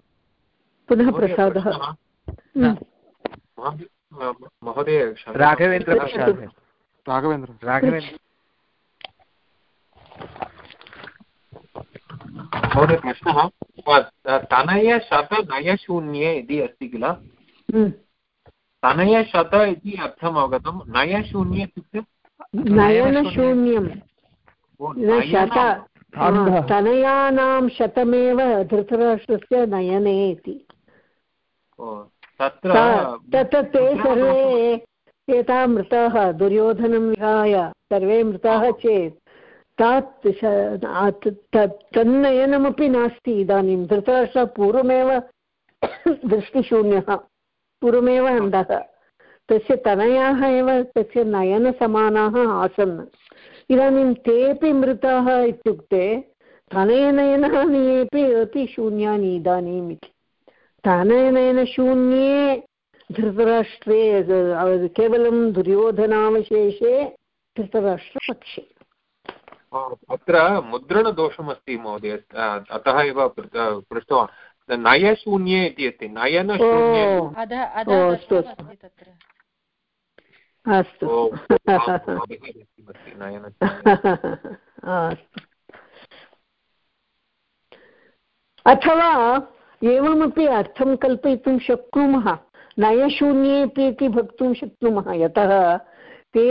पुनः प्रसादः। हम्म। महोदय राघवेन्द्र राघवेन्द्र। राघवेन्द्र। महोदय प्रश्नः। तनयशतनयशून्ये इति अस्ति किल। तनयशत इति अर्थम् अवगतं। नयशून्ये इत्युक्ते? नयनशून्यं शत तनयानां शतमेव धृतराष्ट्रस्य नयने इति। तत्र ते सर्वे एता मृताः दुर्योधनं विहाय सर्वे मृताः चेत्। तात् तन्नयनमपि नास्ति इदानीं। धृतराष्ट्रः पूर्वमेव दृष्टिशून्यः। पूर्वमेव अन्धः तस्य तनयाः एव तस्य नयनसमानाः आसन्। इदानीं तेपि मृताः इत्युक्ते तनयनयनानि अपि अति शून्यानि इदानीम् इति। तनयनयनशून्ये धृतराष्ट्रे केवलं दुर्योधनावशेषे धृतराष्ट्रपक्षे। अत्र मुद्रणदोषमस्ति महोदय। अतः एव पृष्टवान्। नयशून्ये इति अस्ति। नयनशून्ये अस्तु अस्तु। अथवा एवमपि अर्थं कल्पयितुं शक्नुमः। नयशून्येपि इति वक्तुं शक्नुमः। यतः ते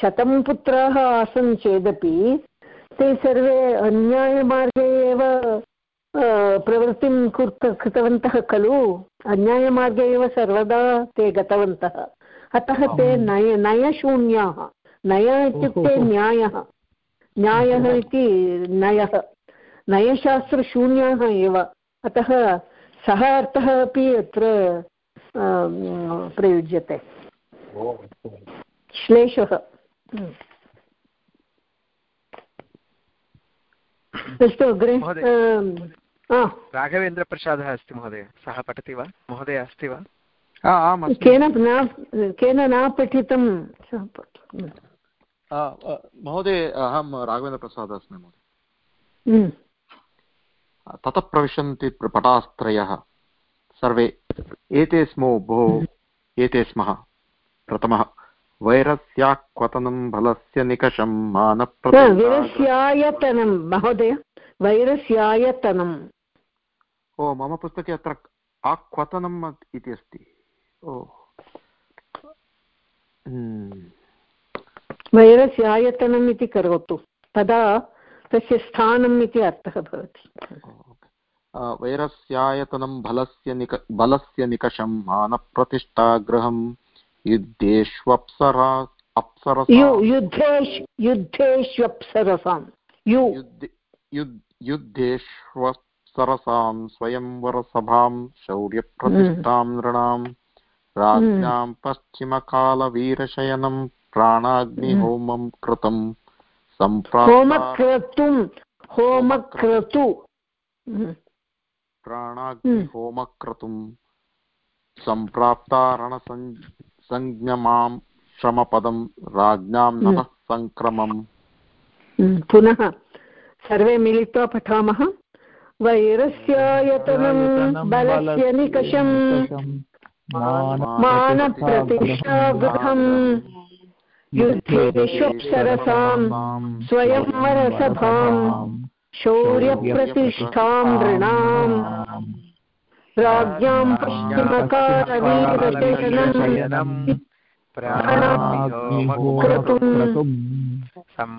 शतं पुत्राः आसन् चेदपि ते सर्वे अन्यायमार्गे एव प्रवृत्तिं कृत कृतवन्तः खलु? अन्यायमार्गे एव सर्वदा ते गतवन्तः। अतः ते नय नयशून्याः। नय इत्युक्ते न्यायः। न्यायः इति नयः। नयशास्त्रशून्यः एव। अतः सः अर्थः अपि अत्र प्रयुज्यते। श्लेषः। अस्तु अग्रे। राघवेन्द्रप्रसादः अस्ति महोदय। सः पठति वा? महोदय अस्ति वा? केन न केन न पठितं? महोदय अहं राघवेन्द्रप्रसादः अस्मि महोदय। ततः प्रविशन्ति पटास्त्रयः। सर्वे एते स्मो भो एते स्मः। प्रथमः वैरस्याक्वतनं बलस्य निकषं मानप्रयतनं महोदय। वैरस्यायतनम् ओ मम पुस्तके अत्र आक्वतनम् इति अस्ति। ओ। हम्म। वैरस्यायतनम् इति करोतु। तदा तस्य स्थानम् इति अर्थः भवति। वैरस्यायतनं बलस्य निक बलस्य निकषं मानप्रतिष्ठागृहं युद्धेष्वप्सरा युद्धेष्वप्सरसां युद्धेष्वप्सरसां स्वयंवरसभां शौर्यप्रतिष्ठां नृणां राज्ञां पश्चिमकालवीरशयनं प्राणाग्निहोमं कृतं सम्प्राक्तुं होमक्रतु। प्राणाग्निहोमक्रतुं सम्प्राप्ता रणसञ्ज्ञमां श्रमपदं राज्ञां नमः सङ्क्रमम् पुनः सर्वे मिलित्वा पठामः। वैरस्यायतनं बलस्य निकषम् मानप्रतिष्ठागृहम् युद्धेष्वप्सरसां स्वयंवरसभाम् शौर्यप्रतिष्ठां नृणाम् राज्ञां पश्चिमकालवीरशयनम्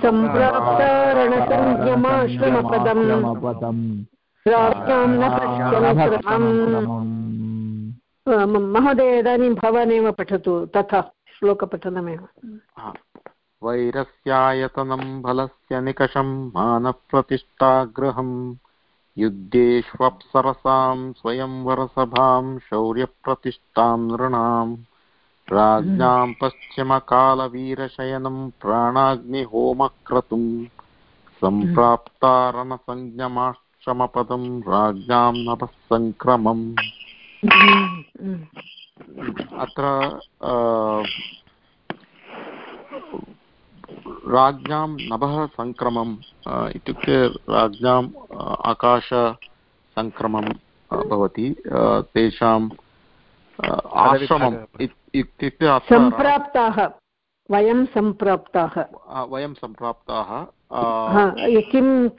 सम्प्राप्तारणसंयमाश्रमपदम् राज्ञां न पश्यन् महोदय इदानीं भवानेव पठतु तथा श्लोकपठनमेव। वैरस्यायतनं बलस्य निकषं मानप्रतिष्ठागृहम् युद्धेष्वप्सरसां स्वयंवरसभां शौर्यप्रतिष्ठां नृणाम् राज्ञां पश्चिमकालवीरशयनं प्राणाग्निहोमक्रतुं सम्प्राप्तारणसंज्ञमाश्रमपदं राज्ञां नभः सङ्क्रमम् अत्र राज्ञां नभः सङ्क्रमम् इत्युक्ते राज्ञाम् आकाशसङ्क्रमं भवति तेषाम् आश्रमम् इत्युक्ते सम्प्राप्ताः वयं सम्प्राप्ताः। वयं सम्प्राप्ताः। किं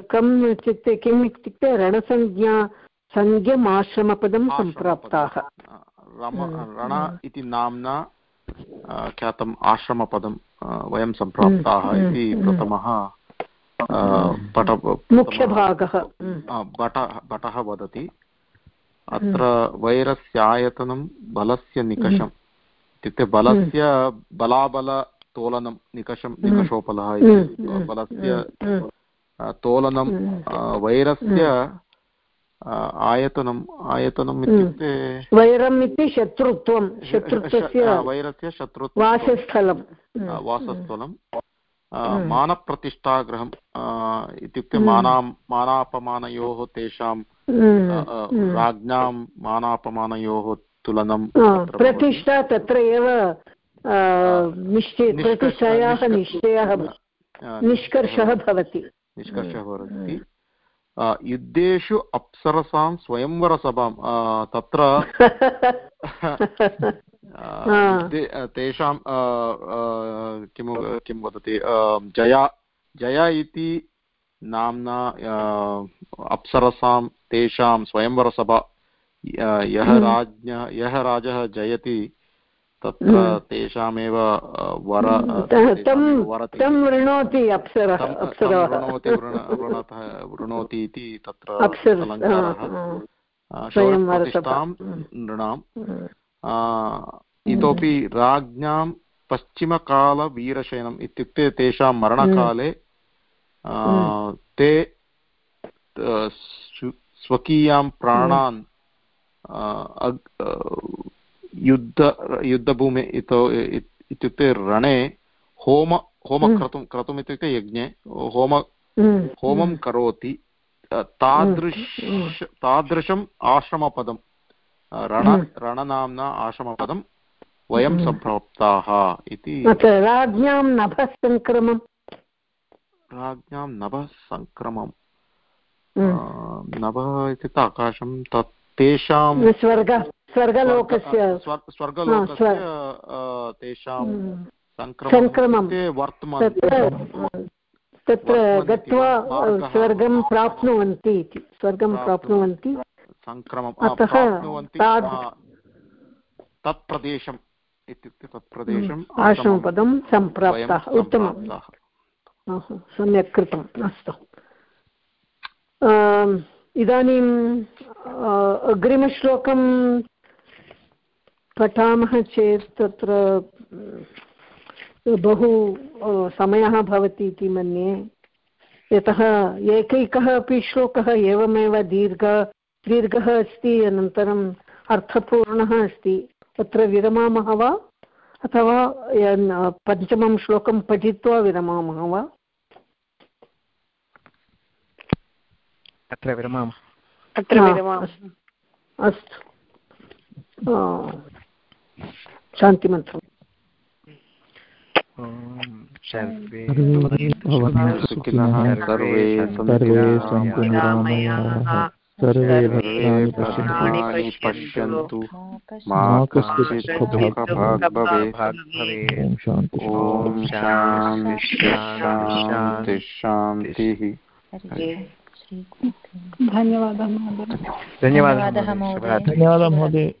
कम् इत्युक्ते किम् इत्युक्ते रणसंज्ञा संज्ञम् आश्रमपदं सम्प्राप्ताः। रण इति नाम्ना ख्यातम् आश्रमपदं वयं सम्प्राप्ताः इति प्रथमः पट मुख्यभागः। भटः भटः वदति। अत्र वैरस्यायतनं बलस्य निकषम्। इत्युक्ते बलस्य बलाबलतोलनं निकषं निकषोपलः इति बलस्य तोलनं वैरस्य आयतनम् आयतनम् इत्युक्ते वैरम् इति शत्रुत्वं शत्रुत्वस्य वैरस्य शत्रुत्वं. वासस्थलं. वासस्थलं. मानप्रतिष्ठागृहम् इत्युक्ते मानां मानापमानयोः तेषां राज्ञां मानापमानयोः तुलनं प्रतिष्ठा तत्र एव निश्चय प्रतिष्ठायाः निश्चयः निष्कर्षः भवति। निष्कर्षः भवति। युद्धेषु अप्सरसां स्वयंवरसभां तत्र तेषां किं किं वदति जया जया इति नाम्ना अप्सरसां तेषां स्वयंवरसभा यः राज्ञ यः राजः जयति तत्र तेषामेव वर तं वृणोति अप्सरः वृणोति वृणोति इति तत्र अलङ्कारः। प्रतिष्ठां इतोपि राज्ञां पश्चिमकालवीरशयनम् इत्युक्ते तेषां मरणकाले ते स्वकीयां प्राणान् युद्ध युद्धभूमि इतो इत्युक्ते रणे होम होम कर्तुं कर्तुम् इत्युक्ते यज्ञे होम होमं करोति तादृश तादृशम् आश्रमपदं रण रणनाम्ना आश्रमपदं वयं सम्प्राप्ताः इति राज्ञां नभः राज्ञां नभः नभः इत्युक्ते आकाशं तत् तेषां स्वर्ग। स्वर्गलोकस्य स्वर्गलोकस्य तेषां सङ्क्रमं वर्तमानं तत्र गत्वा स्वर्गं प्राप्नुवन्ति इति। स्वर्गं प्राप्नुवन्ति। अतः तत् प्रदेशम् इत्युक्ते तत् प्रदेशम् आश्रमपदं सम्प्राप्तः उत्तमं सम्यक् कृतम् अस्तु। इदानीम् अग्रिमश्लोकं पठामः चेत् तत्र बहु समयः भवति इति मन्ये। यतः एकैकः अपि श्लोकः एवमेव दीर्घ दीर्घः अस्ति अनन्तरम् अर्थपूर्णः अस्ति। तत्र विरमामः वा? अथवा पञ्चमं श्लोकं पठित्वा विरमामः वा? अत्र विरमामः। अत्र विरमामः। अस्तु। शान्तिमन्त्रम् सर्वे सर्वे सन्तु निरामयाः सर्वे भद्राणि पश्यन्तु मा कश्चित् भवेत् ॐ शान्ति शान्तिः धन्यवादः धन्यवादः महोदय। धन्यवादः महोदय।